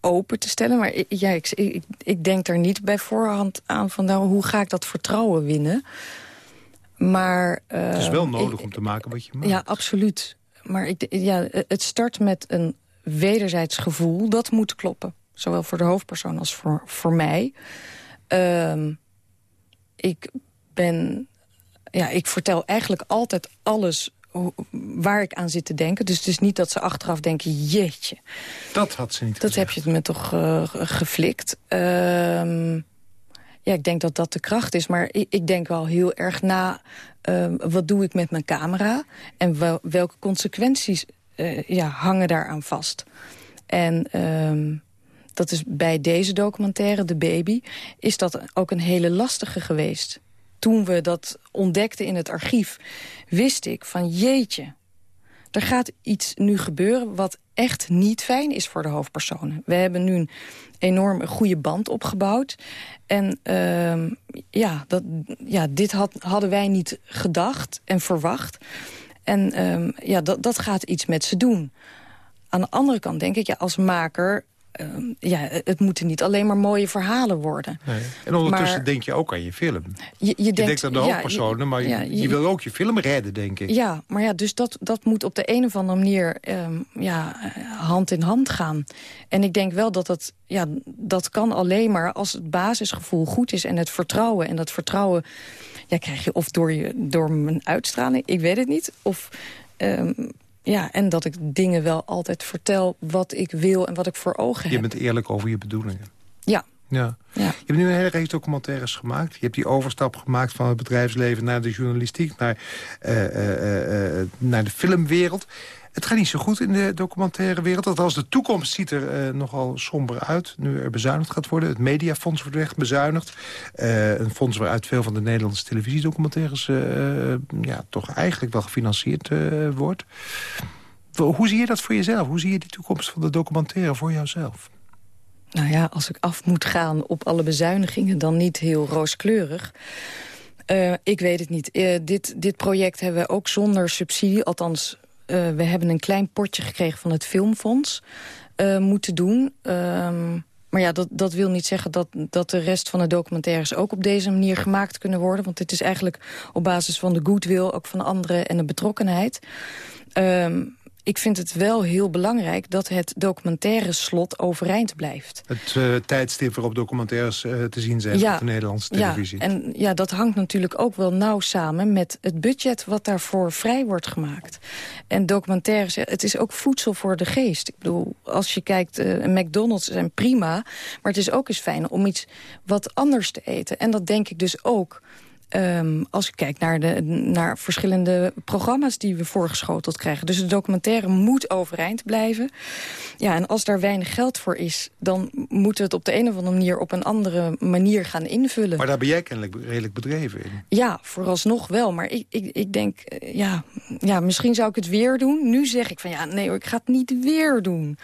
Speaker 5: open te stellen. Maar ik, ja, ik, ik, ik denk er niet bij voorhand aan van... nou, hoe ga ik dat vertrouwen winnen... Maar, uh,
Speaker 4: het is wel nodig ik, om te maken wat je maakt.
Speaker 5: Ja, absoluut. Maar ik, ja, het start met een wederzijds gevoel. Dat moet kloppen. Zowel voor de hoofdpersoon als voor, voor mij. Uh, ik ben ja, ik vertel eigenlijk altijd alles waar ik aan zit te denken. Dus het is niet dat ze achteraf denken, jeetje,
Speaker 4: Dat had ze niet
Speaker 5: dat heb je me toch eh, geflikt. Ehm, ja, ik denk dat dat de kracht is. Maar ik, denk wel heel erg na, ehm, wat doe ik met mijn camera? En wel, welke consequenties eh, ja, hangen daaraan vast? En ehm, dat is bij deze documentaire, De Baby... is dat ook een hele lastige geweest. Toen we dat ontdekten in het archief, wist ik van jeetje... er gaat iets nu gebeuren wat echt niet fijn is voor de hoofdpersonen. We hebben nu een enorm goede band opgebouwd. En ehm, ja, dat, ja, dit had, hadden wij niet gedacht en verwacht. En ehm, ja, dat, dat gaat iets met ze doen. Aan de andere kant denk ik, ja, als maker... ehm, ja, het moeten niet alleen maar mooie verhalen worden.
Speaker 4: Nee. En ondertussen
Speaker 5: Maar-
Speaker 4: denk je ook aan je film.
Speaker 5: Je, je,
Speaker 4: Je
Speaker 5: denkt,
Speaker 4: denkt aan de
Speaker 5: ja,
Speaker 4: hoofdpersonen, maar je,
Speaker 5: ja,
Speaker 4: je wil ook je film redden, denk ik.
Speaker 5: Ja, maar ja, dus dat, dat moet op de een of andere manier ehm, ja, eh, hand in hand gaan. En ik denk wel dat dat, ja, dat kan alleen maar als het basisgevoel goed is en het vertrouwen. En dat vertrouwen ja, krijg je of door, je, door mijn uitstraling, ik weet het niet. Of, ehm, ja, en dat ik dingen wel altijd vertel wat ik wil en wat ik voor ogen
Speaker 4: Je
Speaker 5: heb.
Speaker 4: bent eerlijk over je bedoelingen.
Speaker 5: Ja,
Speaker 4: Ja.
Speaker 5: ja.
Speaker 4: Je hebt nu een hele reeks documentaires gemaakt. Je hebt die overstap gemaakt van het bedrijfsleven naar de journalistiek... naar, eh, eh, eh, naar de filmwereld. Het gaat niet zo goed in de documentaire wereld. Althans, de toekomst ziet er eh, nogal somber uit. Nu er bezuinigd gaat worden. Het Mediafonds wordt echt bezuinigd. Eh, een fonds waaruit veel van de Nederlandse televisiedocumentaires... eh, ja, toch eigenlijk wel gefinancierd wordt. Hoe zie je dat voor jezelf? Hoe zie je die toekomst van de documentaire voor jouzelf?
Speaker 5: Nou ja, als ik af moet gaan op alle bezuinigingen... dan niet heel rooskleurig. Ik weet het niet. Dit, dit project hebben we ook zonder subsidie. Althans, eh, we hebben een klein potje gekregen van het Filmfonds eh, moeten doen. Ehm, maar ja, dat, dat wil niet zeggen dat, dat de rest van de documentaires... ook op deze manier gemaakt kunnen worden. Want dit is eigenlijk op basis van de goodwill... ook van anderen en de betrokkenheid. Ehm, ik vind het wel heel belangrijk dat het documentaire slot overeind blijft.
Speaker 4: Het eh, tijdstip waarop documentaires eh, te zien zijn op de Nederlandse televisie.
Speaker 5: Ja, en ja, dat hangt natuurlijk ook wel nauw samen met het budget wat daarvoor vrij wordt gemaakt. En documentaires, ja, het is ook voedsel voor de geest. Ik bedoel, als je kijkt, eh, McDonald's zijn prima, maar het is ook eens fijn om iets wat anders te eten. En dat denk ik dus ook Ehm, als je kijkt naar, de, naar verschillende programma's die we voorgeschoteld krijgen. Dus de documentaire moet overeind blijven. Ja, en als daar weinig geld voor is... dan moeten we het op de een of andere manier op een andere manier gaan invullen.
Speaker 4: Maar daar ben jij kennelijk redelijk bedreven in.
Speaker 5: Ja, vooralsnog wel. Maar ik, ik, ik denk, eh, ja, ja, misschien zou ik het weer doen. Nu zeg ik van, ja, nee hoor, ik ga het niet weer doen.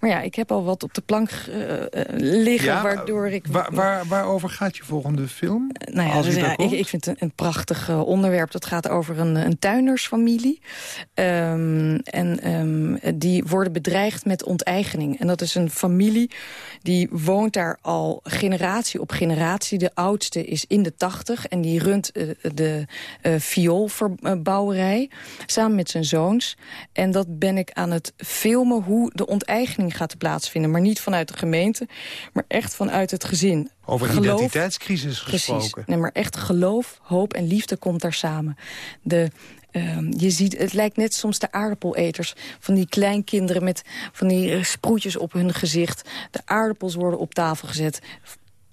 Speaker 5: Maar ja, ik heb al wat op de plank eh, eh, liggen,
Speaker 4: Ja,
Speaker 5: waardoor ik...
Speaker 4: Waar, waar, waarover gaat je volgende film?
Speaker 5: Nou ja,
Speaker 4: Als
Speaker 5: dus ja, ik, ik vind het een, prachtig eh, onderwerp. Dat gaat over een, een tuindersfamilie. Ehm, en ehm, die worden bedreigd met onteigening. En dat is een familie die woont daar al generatie op generatie. De oudste is in de tachtig en die runt eh, de vioolverbouwerij samen met zijn zoons. En dat ben ik aan het filmen hoe de onteigening gaat plaatsvinden. Maar niet vanuit de gemeente, maar echt vanuit het gezin.
Speaker 4: Over
Speaker 5: Geloof-
Speaker 4: identiteitscrisis
Speaker 5: Precies.
Speaker 4: gesproken.
Speaker 5: Nee, maar echt geloof, hoop en liefde komt daar samen. De, ehm, je ziet, het lijkt net soms de aardappeleters. Van die kleinkinderen met van die eh, sproetjes op hun gezicht. De aardappels worden op tafel gezet.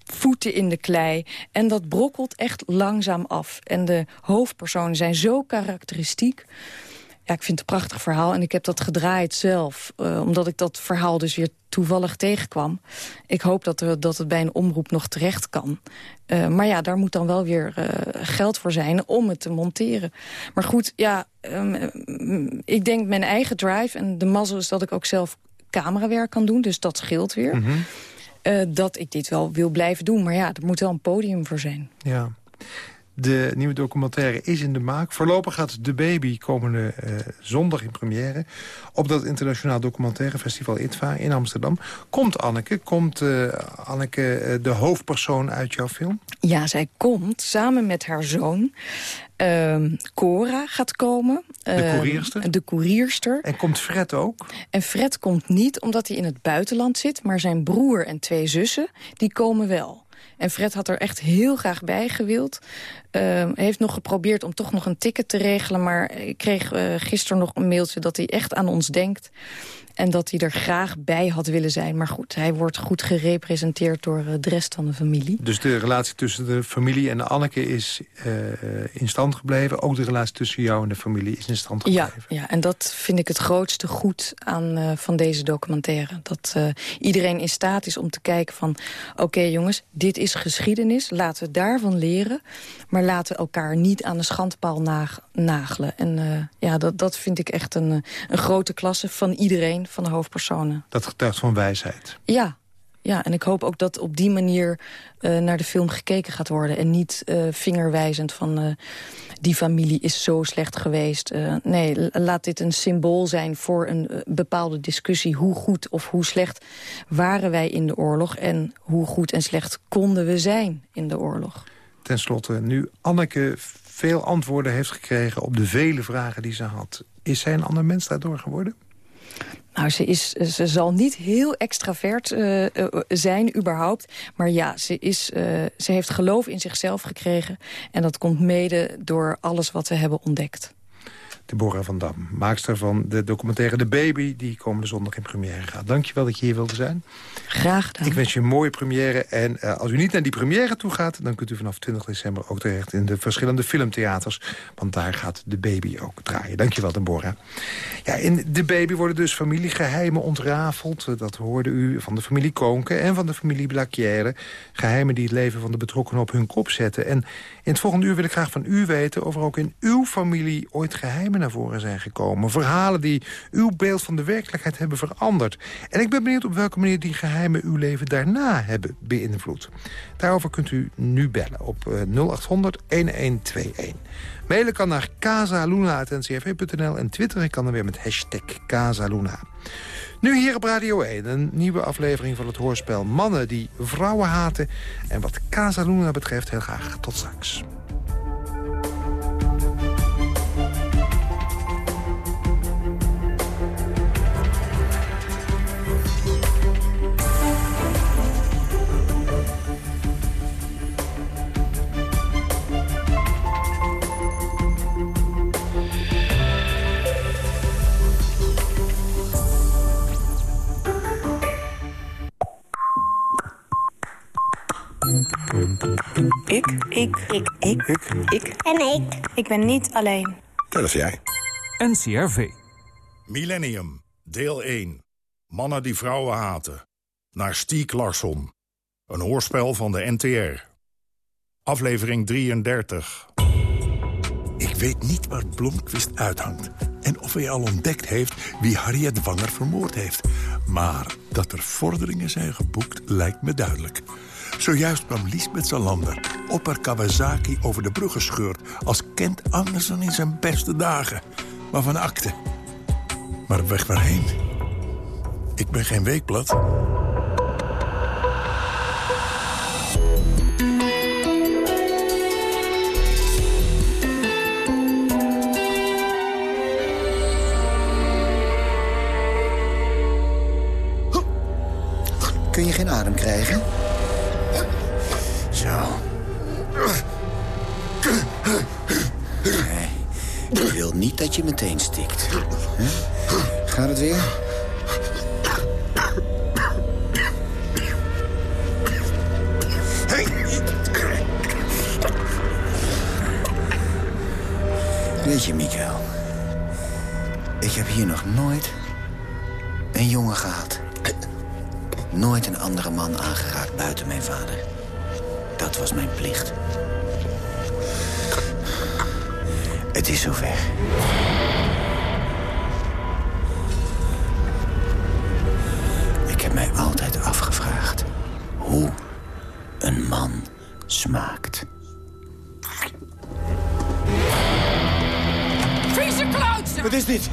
Speaker 5: Voeten in de klei. En dat brokkelt echt langzaam af. En de hoofdpersonen zijn zo karakteristiek. Ja, ik vind het een prachtig verhaal. En ik heb dat gedraaid zelf. eh, omdat ik dat verhaal dus weer toevallig tegenkwam. Ik hoop dat, er, dat het bij een omroep nog terecht kan. Eh, maar ja, daar moet dan wel weer eh, geld voor zijn om het te monteren. Maar goed, ja, ehm, ehm, ik denk mijn eigen drive... en de mazzel is dat ik ook zelf camerawerk kan doen. Dus dat scheelt weer.
Speaker 4: Mhm.
Speaker 5: Dat ik dit wel wil blijven doen. Maar ja, er moet wel een podium voor zijn.
Speaker 4: Ja. De nieuwe documentaire is in de maak. Voorlopig gaat De Baby komende eh, zondag in première... op dat internationaal documentaire festival ITVA in Amsterdam. Komt Anneke, komt eh, Anneke eh, de hoofdpersoon uit jouw film?
Speaker 5: Ja, zij komt samen met haar zoon. Ehm, Cora gaat komen. Ehm,
Speaker 4: koerierster?
Speaker 5: De koerierster.
Speaker 4: En komt Fred ook?
Speaker 5: En Fred komt niet omdat hij in het buitenland zit... maar zijn broer en twee zussen, die komen wel. En Fred had er echt heel graag bij gewild. Uh, hij heeft nog geprobeerd om toch nog een ticket te regelen... maar ik kreeg uh, gisteren nog een mailtje dat hij echt aan ons denkt. En dat hij er graag bij had willen zijn. Maar goed, hij wordt goed gerepresenteerd door uh, de rest van de familie.
Speaker 4: Dus de relatie tussen de familie en Anneke is uh, in stand gebleven. Ook de relatie tussen jou en de familie is in stand gebleven.
Speaker 5: Ja, ja en dat vind ik het grootste goed aan uh, van deze documentaire. Dat iedereen in staat is om te kijken van... oké okay, jongens, dit is geschiedenis. Laten we daarvan leren. Maar laten elkaar niet aan de schandpaal nag nagelen. En ja, dat, dat vind ik echt een, een grote klasse van iedereen van de hoofdpersonen.
Speaker 4: Dat getuigt van wijsheid.
Speaker 5: Ja, ja, en ik hoop ook dat op die manier uh, naar de film gekeken gaat worden. En niet uh, vingerwijzend van uh, die familie is zo slecht geweest. nee, laat dit een symbool zijn voor een bepaalde discussie. Hoe goed of hoe slecht waren wij in de oorlog... en hoe goed en slecht konden we zijn in de oorlog.
Speaker 4: Ten slotte, nu Anneke veel antwoorden heeft gekregen... op de vele vragen die ze had. Is zij een ander mens daardoor geworden?
Speaker 5: Nou, ze, is, ze zal niet heel extravert uh, uh, zijn, überhaupt. Maar ja, ze, is, uh, ze heeft geloof in zichzelf gekregen. En dat komt mede door alles wat we hebben ontdekt.
Speaker 4: Deborah van Dam, maakster van de documentaire De Baby... die komende zondag in première gaat. Dankjewel dat je hier wilde zijn.
Speaker 5: Graag gedaan.
Speaker 4: Ik wens je een mooie première. En uh, als u niet naar die première toe gaat... dan kunt u vanaf 20 december ook terecht in de verschillende filmtheaters. Want daar gaat De Baby ook draaien. Dankjewel, Deborah. Ja, in De Baby worden dus familiegeheimen ontrafeld. Dat hoorde u van de familie Koonken en van de familie Blacquière. Geheimen die het leven van de betrokkenen op hun kop zetten. En in het volgende uur wil ik graag van u weten... of er ook in uw familie ooit geheimen naar voren zijn gekomen. Verhalen die uw beeld van de werkelijkheid hebben veranderd. En ik ben benieuwd op welke manier die geheimen uw leven daarna hebben beïnvloed. Daarover kunt u nu bellen op 0800-1121. Mailen kan naar casaluna.ncrv.nl en twitteren kan dan weer met hashtag Casaluna. Nu hier op Radio 1, een nieuwe aflevering van het hoorspel Mannen die vrouwen haten. En wat Casaluna betreft heel graag tot straks.
Speaker 8: Ik. Ik. Ik. Ik. Ik. En ik. Ik ben niet alleen.
Speaker 9: Dat is jij.
Speaker 1: NCRV.
Speaker 9: Millennium, deel 1. Mannen die vrouwen haten. Naar Stiek Larsson. Een hoorspel van de NTR. Aflevering 33.
Speaker 10: Ik weet niet waar Blomqvist uithangt. En of hij al ontdekt heeft wie Harriet Wanger vermoord heeft. Maar dat er vorderingen zijn geboekt lijkt me duidelijk. Zojuist kwam Liesbeth Salander op haar Kawasaki over de brug gescheurd... als Kent Andersen in zijn beste dagen. Maar van akte. Maar weg waarheen? Ik ben geen weekblad.
Speaker 11: Kun je geen adem krijgen? Wil niet dat je meteen stikt. Gaat het weer? Weet je, Mikael... Ik heb hier nog nooit een jongen gehad. Nooit een andere man aangeraakt buiten mijn vader. Dat was mijn plicht. Het is zover. Ik heb mij altijd afgevraagd hoe een man smaakt.
Speaker 12: Vieze klootzaak!
Speaker 11: Wat is dit?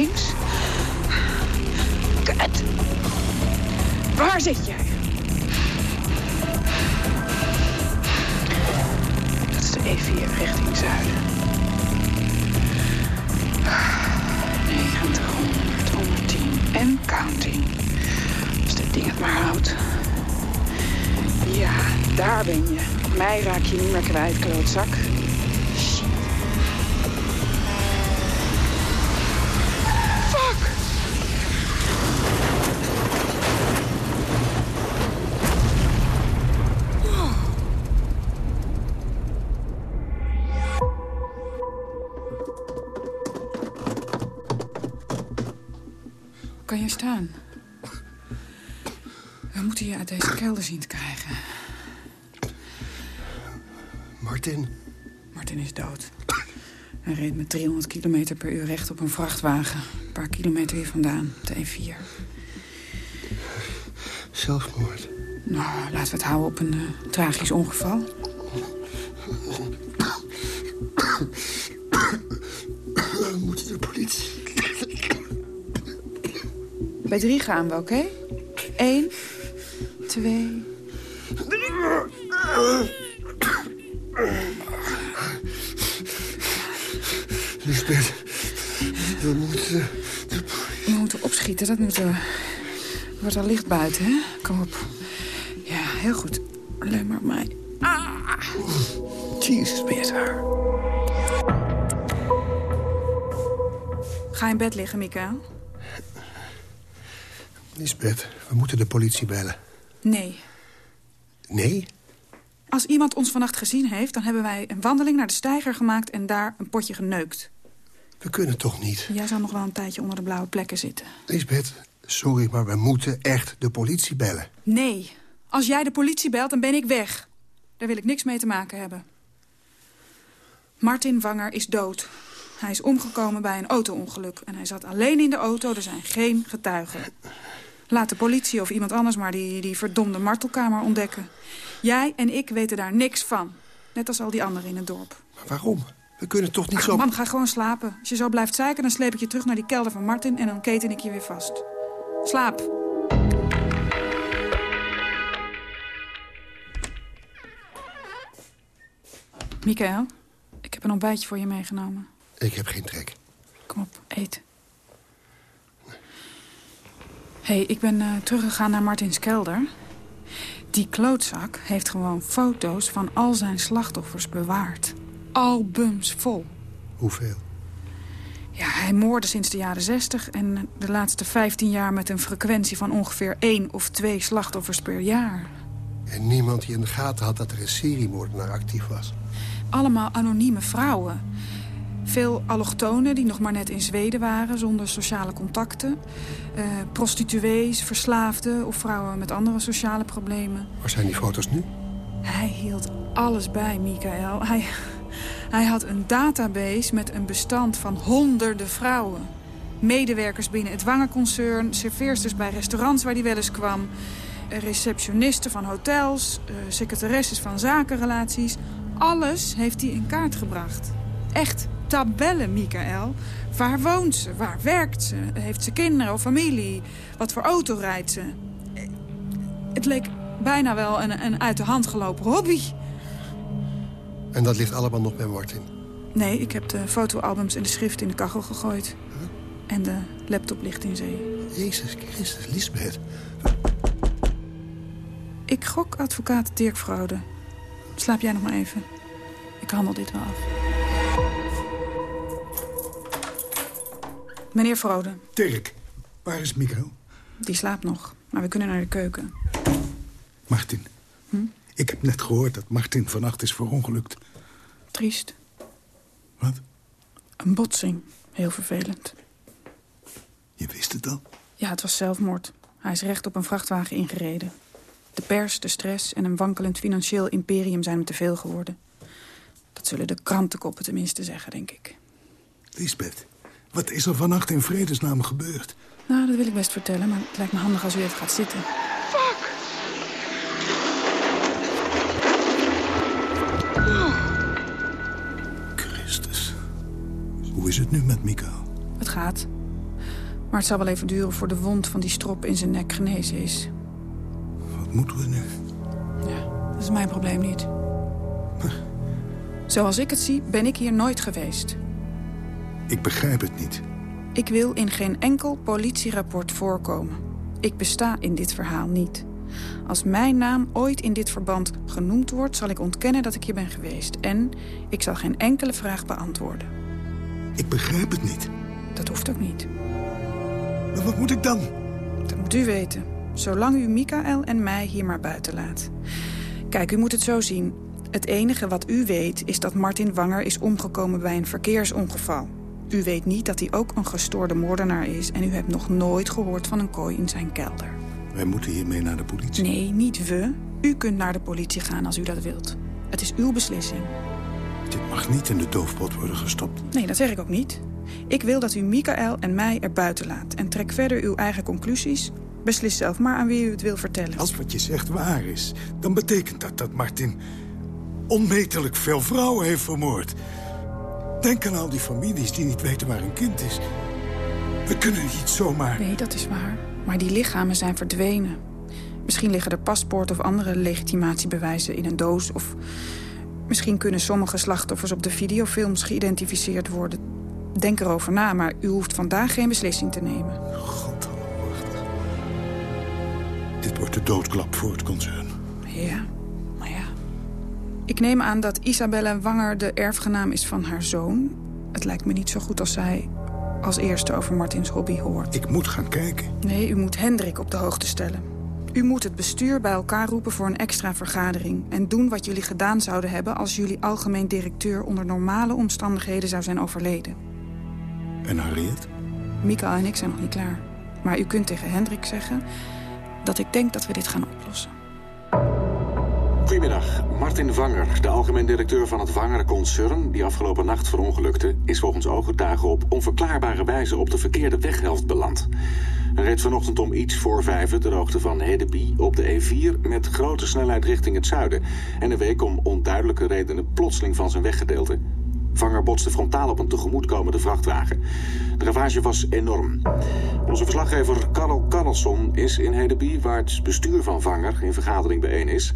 Speaker 12: Links. Kut! Waar zit jij? Dat is de E4 richting zuiden. 90, 100, 110 en counting. Als dit ding het maar houdt. Ja, daar ben je. Mij raak je niet meer kwijt, klootzak. Kelder zien te krijgen.
Speaker 13: Martin,
Speaker 12: Martin is dood. Hij reed met 300 km per uur recht op een vrachtwagen. Een paar kilometer hier vandaan, de E4.
Speaker 13: zelfmoord.
Speaker 12: Nou, laten we het houden op een eh, tragisch ongeval.
Speaker 13: We moeten de politie.
Speaker 12: Bij drie gaan we, oké? Twee...
Speaker 13: Lisbeth, we moeten...
Speaker 12: We moeten opschieten, dat moeten we. Het wordt al licht buiten, hè? Kom op. Ja, heel goed. Leun maar op mij. Ah! Jezus, zwaar. Ga in bed liggen, Mikael.
Speaker 13: Lisbeth, we moeten de politie bellen.
Speaker 12: Nee.
Speaker 13: Nee?
Speaker 12: Als iemand ons vannacht gezien heeft... dan hebben wij een wandeling naar de steiger gemaakt... en daar een potje geneukt.
Speaker 13: We kunnen toch niet?
Speaker 12: Jij zal nog wel een tijdje onder de blauwe plekken zitten.
Speaker 13: Lisbeth, sorry, maar we moeten echt de politie bellen.
Speaker 12: Nee. Als jij de politie belt, dan ben ik weg. Daar wil ik niks mee te maken hebben. Martin Wanger is dood. Hij is omgekomen bij een auto-ongeluk. En hij zat alleen in de auto, er zijn geen getuigen. Laat de politie of iemand anders maar die, die verdomde martelkamer ontdekken. Jij en ik weten daar niks van. Net als al die anderen in het dorp.
Speaker 13: Maar waarom? We kunnen toch niet
Speaker 12: Ach,
Speaker 13: zo...
Speaker 12: man, ga gewoon slapen. Als je zo blijft zeiken, dan sleep ik je terug naar die kelder van Martin... en dan keten ik je weer vast. Slaap. Michael, ik heb een ontbijtje voor je meegenomen.
Speaker 13: Ik heb geen trek.
Speaker 12: Kom op, eet. Hé, hey, ik ben eh, teruggegaan naar Martins kelder. Die klootzak heeft gewoon foto's van al zijn slachtoffers bewaard. Albums vol.
Speaker 13: Hoeveel?
Speaker 12: Ja, hij moordde sinds de jaren 60 en de laatste 15 jaar met een frequentie van ongeveer één of twee slachtoffers per jaar.
Speaker 13: En niemand die in de gaten had dat er een seriemoordenaar actief was.
Speaker 12: Allemaal anonieme vrouwen. Veel allochtonen die nog maar net in Zweden waren zonder sociale contacten. Eh, prostituees, verslaafden of vrouwen met andere sociale problemen.
Speaker 13: Waar zijn die foto's nu?
Speaker 12: Hij hield alles bij, Michael. Hij, hij had een database met een bestand van honderden vrouwen. Medewerkers binnen het Wangerconcern, serveersters bij restaurants waar hij wel eens kwam... receptionisten van hotels, eh, secretaresses van zakenrelaties. Alles heeft hij in kaart gebracht. Echt tabellen, Michael. Waar woont ze? Waar werkt ze? Heeft ze kinderen of familie? Wat voor auto rijdt ze? Het leek bijna wel een, een uit de hand gelopen hobby.
Speaker 13: En dat ligt allemaal nog bij Martin.
Speaker 12: Nee, ik heb de fotoalbums en de schrift in de kachel gegooid. En de laptop ligt in zee.
Speaker 13: Jezus Christus, Lisbeth.
Speaker 12: Ik gok advocaat Dirk Fraude. Slaap jij nog maar even. Ik handel dit wel af. Meneer Fraude.
Speaker 10: Dirk, waar is Mikael?
Speaker 12: Die slaapt nog, maar we kunnen naar de keuken.
Speaker 10: Martin.
Speaker 12: Hm?
Speaker 10: Ik heb net gehoord dat Martin vannacht is verongelukt.
Speaker 12: Triest.
Speaker 10: Wat?
Speaker 12: Een botsing. Heel vervelend.
Speaker 10: Je wist het al?
Speaker 12: Ja, het was zelfmoord. Hij is recht op een vrachtwagen ingereden. De pers, de stress en een wankelend financieel imperium zijn hem te veel geworden. Dat zullen de krantenkoppen tenminste zeggen, denk ik.
Speaker 10: Lisbeth, wat is er vannacht in vredesnaam gebeurd?
Speaker 12: Nou, dat wil ik best vertellen, maar het lijkt me handig als u even gaat zitten.
Speaker 10: Christus. Hoe is het nu met Mikael?
Speaker 12: Het gaat. Maar het zal wel even duren voor de wond van die strop in zijn nek genezen is.
Speaker 10: Wat moeten we nu?
Speaker 12: Dat is mijn probleem niet. Zoals ik het zie, ben ik hier nooit geweest.
Speaker 10: Ik begrijp het niet.
Speaker 12: Ik wil in geen enkel politierapport voorkomen. Ik besta in dit verhaal niet. Als mijn naam ooit in dit verband genoemd wordt... zal ik ontkennen dat ik hier ben geweest. En ik zal geen enkele vraag beantwoorden.
Speaker 10: Ik begrijp het niet.
Speaker 12: Dat hoeft ook niet.
Speaker 10: Maar wat moet ik dan?
Speaker 12: Dat moet u weten. Zolang u Mikael en mij hier maar buiten laat. Kijk, u moet het zo zien. Het enige wat u weet is dat Martin Wanger is omgekomen bij een verkeersongeval. U weet niet dat hij ook een gestoorde moordenaar is... en u hebt nog nooit gehoord van een kooi in zijn kelder.
Speaker 10: Wij moeten hiermee naar de politie.
Speaker 12: Nee, niet we. U kunt naar de politie gaan als u dat wilt. Het is uw beslissing.
Speaker 10: Dit mag niet in de doofpot worden gestopt.
Speaker 12: Nee, dat zeg ik ook niet. Ik wil dat u Mikael en mij er buiten laat. En trek verder uw eigen conclusies. Beslis zelf maar aan wie u het wil vertellen.
Speaker 10: Als wat je zegt waar is, dan betekent dat dat Martin onmetelijk veel vrouwen heeft vermoord. Denk aan al die families die niet weten waar hun kind is. We kunnen niet zomaar...
Speaker 12: Nee, dat is waar. Maar die lichamen zijn verdwenen. Misschien liggen er paspoorten of andere legitimatiebewijzen in een doos. Of misschien kunnen sommige slachtoffers op de videofilms geïdentificeerd worden. Denk erover na, maar u hoeft vandaag geen beslissing te nemen.
Speaker 10: Dit wordt de doodklap voor het concern.
Speaker 12: Ja. Ik neem aan dat Isabella Wanger de erfgenaam is van haar zoon. Het lijkt me niet zo goed als zij als eerste over Martins hobby hoort.
Speaker 10: Ik moet gaan kijken.
Speaker 12: Nee, u moet Hendrik op de hoogte stellen. U moet het bestuur bij elkaar roepen voor een extra vergadering... en doen wat jullie gedaan zouden hebben... als jullie algemeen directeur onder normale omstandigheden zou zijn overleden.
Speaker 10: En Harriet?
Speaker 12: Mika en ik zijn nog niet klaar. Maar u kunt tegen Hendrik zeggen dat ik denk dat we dit gaan oplossen.
Speaker 14: Goedemiddag. Martin Vanger, de algemeen directeur van het Vanger-concern... die afgelopen nacht verongelukte... is volgens ooggetuigen op onverklaarbare wijze op de verkeerde weghelft beland. Hij reed vanochtend om iets voor vijven ter hoogte van Hedeby op de E4... met grote snelheid richting het zuiden. En een week om onduidelijke redenen plotseling van zijn weggedeelte. Vanger botste frontaal op een tegemoetkomende vrachtwagen. De ravage was enorm. Onze verslaggever Karel Karlsson is in Hedeby... waar het bestuur van Vanger in vergadering bijeen is.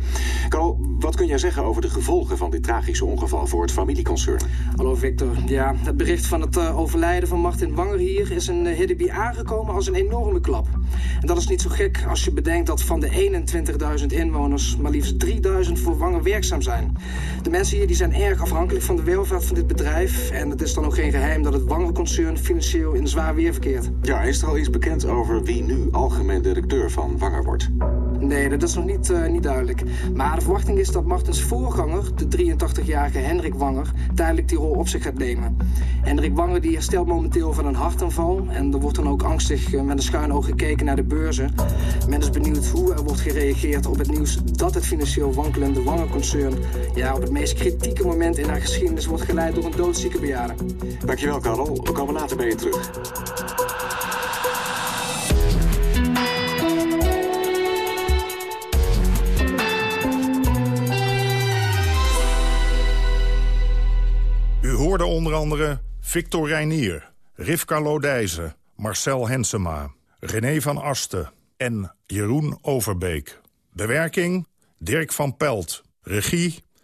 Speaker 14: Karel, wat kun jij zeggen over de gevolgen van dit tragische ongeval... voor het familieconcern?
Speaker 15: Hallo Victor. Ja, het bericht van het uh, overlijden van Martin Wanger hier... is in uh, Hedeby aangekomen als een enorme klap. En dat is niet zo gek als je bedenkt dat van de 21.000 inwoners... maar liefst 3.000 voor Wanger werkzaam zijn. De mensen hier die zijn erg afhankelijk van de welvaart van dit bedrijf... en het is dan ook geen geheim dat het Wanger-concern financieel in zwaar weer verkeert.
Speaker 14: Ja, is er al iets bekend over wie nu algemeen directeur van Wanger wordt?
Speaker 15: Nee, dat is nog niet, uh, niet duidelijk. Maar de verwachting is dat Martens voorganger, de 83-jarige Hendrik Wanger... tijdelijk die rol op zich gaat nemen. Hendrik Wanger die herstelt momenteel van een hartaanval... en er wordt dan ook angstig uh, met een schuin oog gekeken naar de beurzen. Men is benieuwd hoe er wordt gereageerd op het nieuws... dat het financieel wankelende Wanger-concern... ja, op het meest kritieke moment in haar geschiedenis wordt geleid door een doodzieke bejaarde.
Speaker 14: Dankjewel, Karel. We komen later bij je terug.
Speaker 9: U hoorde onder andere Victor Reinier, Rivka Lodijzen, Marcel Hensema, René van Asten en Jeroen Overbeek. Bewerking Dirk van Pelt. Regie